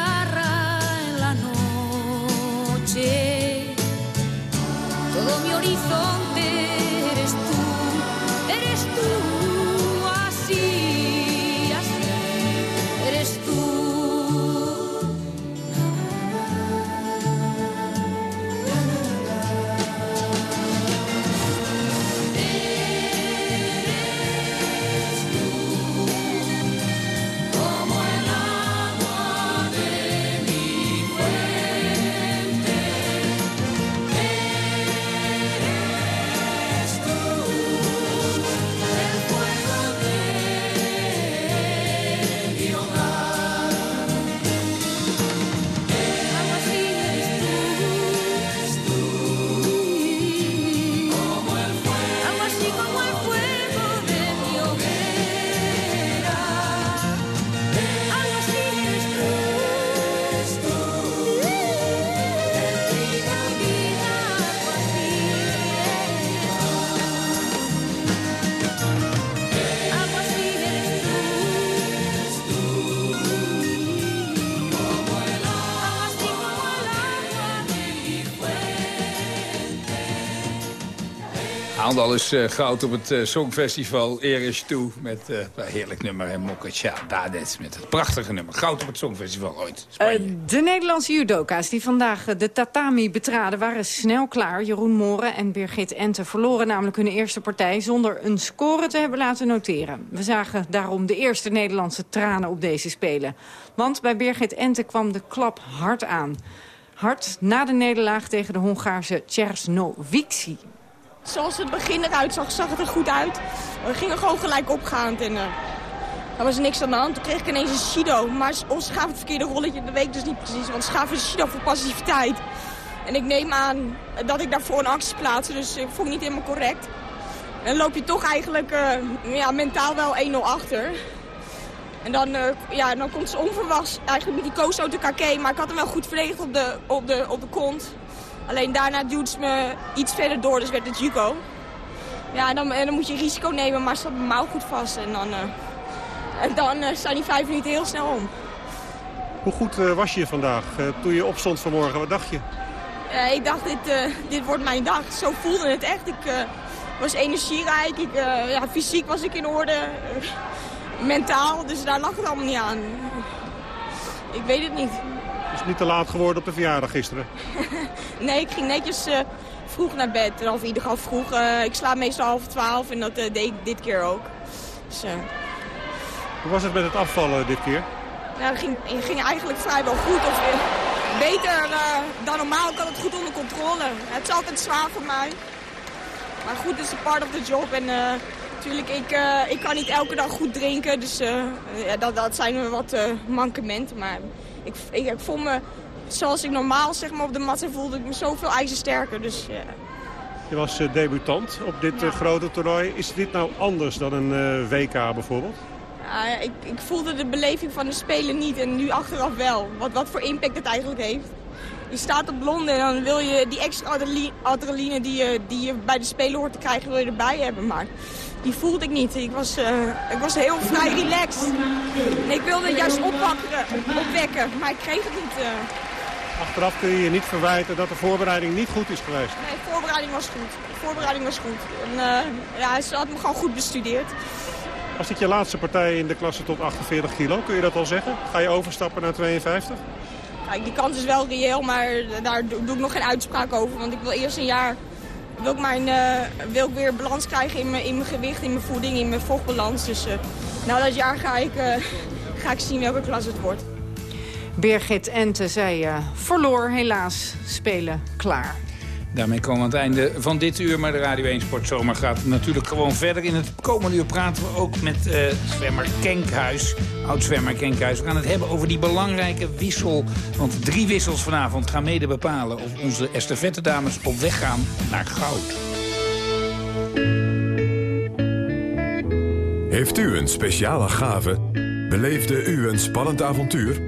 Haalde al eens eh, goud op het uh, Songfestival. Eer is toe met uh, een heerlijk nummer. En Mokkacha Dades met het prachtige nummer. Goud op het Songfestival ooit. de Nederlandse judoka's die vandaag de tatami betraden... waren snel klaar. Jeroen Moren en Birgit Ente verloren namelijk hun eerste partij... zonder een score te hebben laten noteren. We zagen daarom de eerste Nederlandse tranen op deze Spelen. Want bij Birgit Ente kwam de klap hard aan. Hard na de nederlaag tegen de Hongaarse Tjersnovicsi. Zoals het begin eruit zag, zag het er goed uit. We gingen gewoon gelijk opgaand en uh, er was niks aan de hand. Toen kreeg ik ineens een Shido, maar ons gaf het verkeerde rolletje. Dat weet ik dus niet precies, want ze gaven een Shido voor passiviteit. En ik neem aan dat ik daarvoor een actie plaatste, dus ik vond het niet helemaal correct. En dan loop je toch eigenlijk uh, ja, mentaal wel 1-0 achter. En dan, uh, ja, dan komt ze onverwachts eigenlijk met die koos uit de KK. Maar ik had hem wel goed verdedigd op de, op de, op de kont. Alleen daarna duwt ze me iets verder door, dus werd het Juco. Ja, en dan, dan moet je risico nemen, maar zat mijn mouw goed vast. En dan, uh, en dan uh, staan die vijf minuten heel snel om. Hoe goed was je vandaag? toen je opstond vanmorgen, wat dacht je? ik dacht, dit, dit wordt mijn dag. Zo voelde het echt. Ik was energierijk, ik, ja, fysiek was ik in orde mentaal, dus daar lag het allemaal niet aan. Ik weet het niet. Is het niet te laat geworden op de verjaardag gisteren? nee, ik ging netjes uh, vroeg naar bed. Of in ieder geval vroeg. Uh, ik slaap meestal half twaalf en dat uh, deed ik dit keer ook. Dus, Hoe was het met het afvallen dit keer? Nou, het ging, het ging eigenlijk vrijwel goed. Of, beter dan normaal. Ik had het goed onder controle. Het is altijd zwaar voor mij. Maar goed, het is een part of the job. En Natuurlijk, ik, uh, ik kan niet elke dag goed drinken, dus uh, ja, dat, dat zijn wat uh, mankementen. Maar ik, ik, ik, voel me, zoals ik normaal zeg maar, op de mat voelde ik me zoveel ijzersterker. Dus, Je was debutant op dit grote toernooi. Is dit nou anders dan een WK bijvoorbeeld? ik, ik voelde de beleving van de Spelen niet en nu achteraf wel. Wat, wat voor impact het eigenlijk heeft. Je staat op Londen en dan wil je die extra adrenaline die je, die je bij de Spelen hoort te krijgen, wil je erbij hebben. Maar die voelde ik niet. Ik was, uh, ik was heel vrij relaxed. ik wilde het juist opwakkeren, opwekken, maar ik kreeg het niet. Uh... Achteraf kun je je niet verwijten dat de voorbereiding niet goed is geweest. Nee, de voorbereiding was goed. De voorbereiding was goed. En, uh, ja, ze had me gewoon goed bestudeerd. Was dit je laatste partij in de klasse tot 48 kilo? Kun je dat al zeggen? Ga je overstappen naar 52? Kijk, die kans is wel reëel, maar daar doe ik nog geen uitspraak over. Want ik wil eerst een jaar wil ik, mijn, uh, wil ik weer balans krijgen in mijn, in mijn gewicht, in mijn voeding, in mijn vochtbalans. Dus uh, na dat jaar ga ik, uh, ga ik zien welke klas het wordt. Birgit Ente, zij verloor helaas spelen klaar. Daarmee komen we aan het einde van dit uur. Maar de Radio 1 Sportzomer gaat natuurlijk gewoon verder. In het komende uur praten we ook met uh, zwemmer Kenkhuis. Oud-zwemmer Kenkhuis. We gaan het hebben over die belangrijke wissel. Want drie wissels vanavond gaan mede bepalen... of onze estafette-dames op weg gaan naar goud. Heeft u een speciale gave? Beleefde u een spannend avontuur?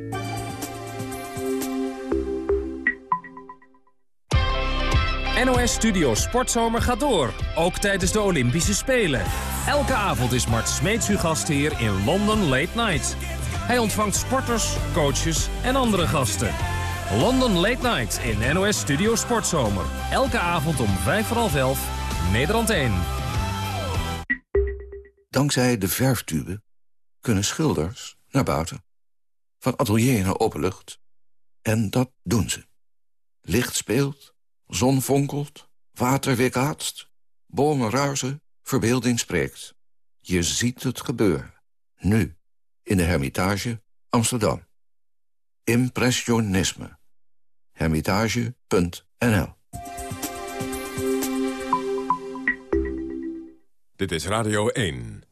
NOS Studio Sportzomer gaat door, ook tijdens de Olympische Spelen. Elke avond is Mart Smeets uw gastheer in London Late Night. Hij ontvangt sporters, coaches en andere gasten. London Late Night in NOS Studio Sportzomer. Elke avond om vijf voor half elf, Nederland 1. Dankzij de verftube kunnen schilders naar buiten. Van atelier naar openlucht. En dat doen ze. Licht speelt Zon fonkelt, water weerkaatst, bomen ruizen, verbeelding spreekt. Je ziet het gebeuren. Nu, in de Hermitage, Amsterdam. Impressionisme. Hermitage.nl Dit is Radio 1.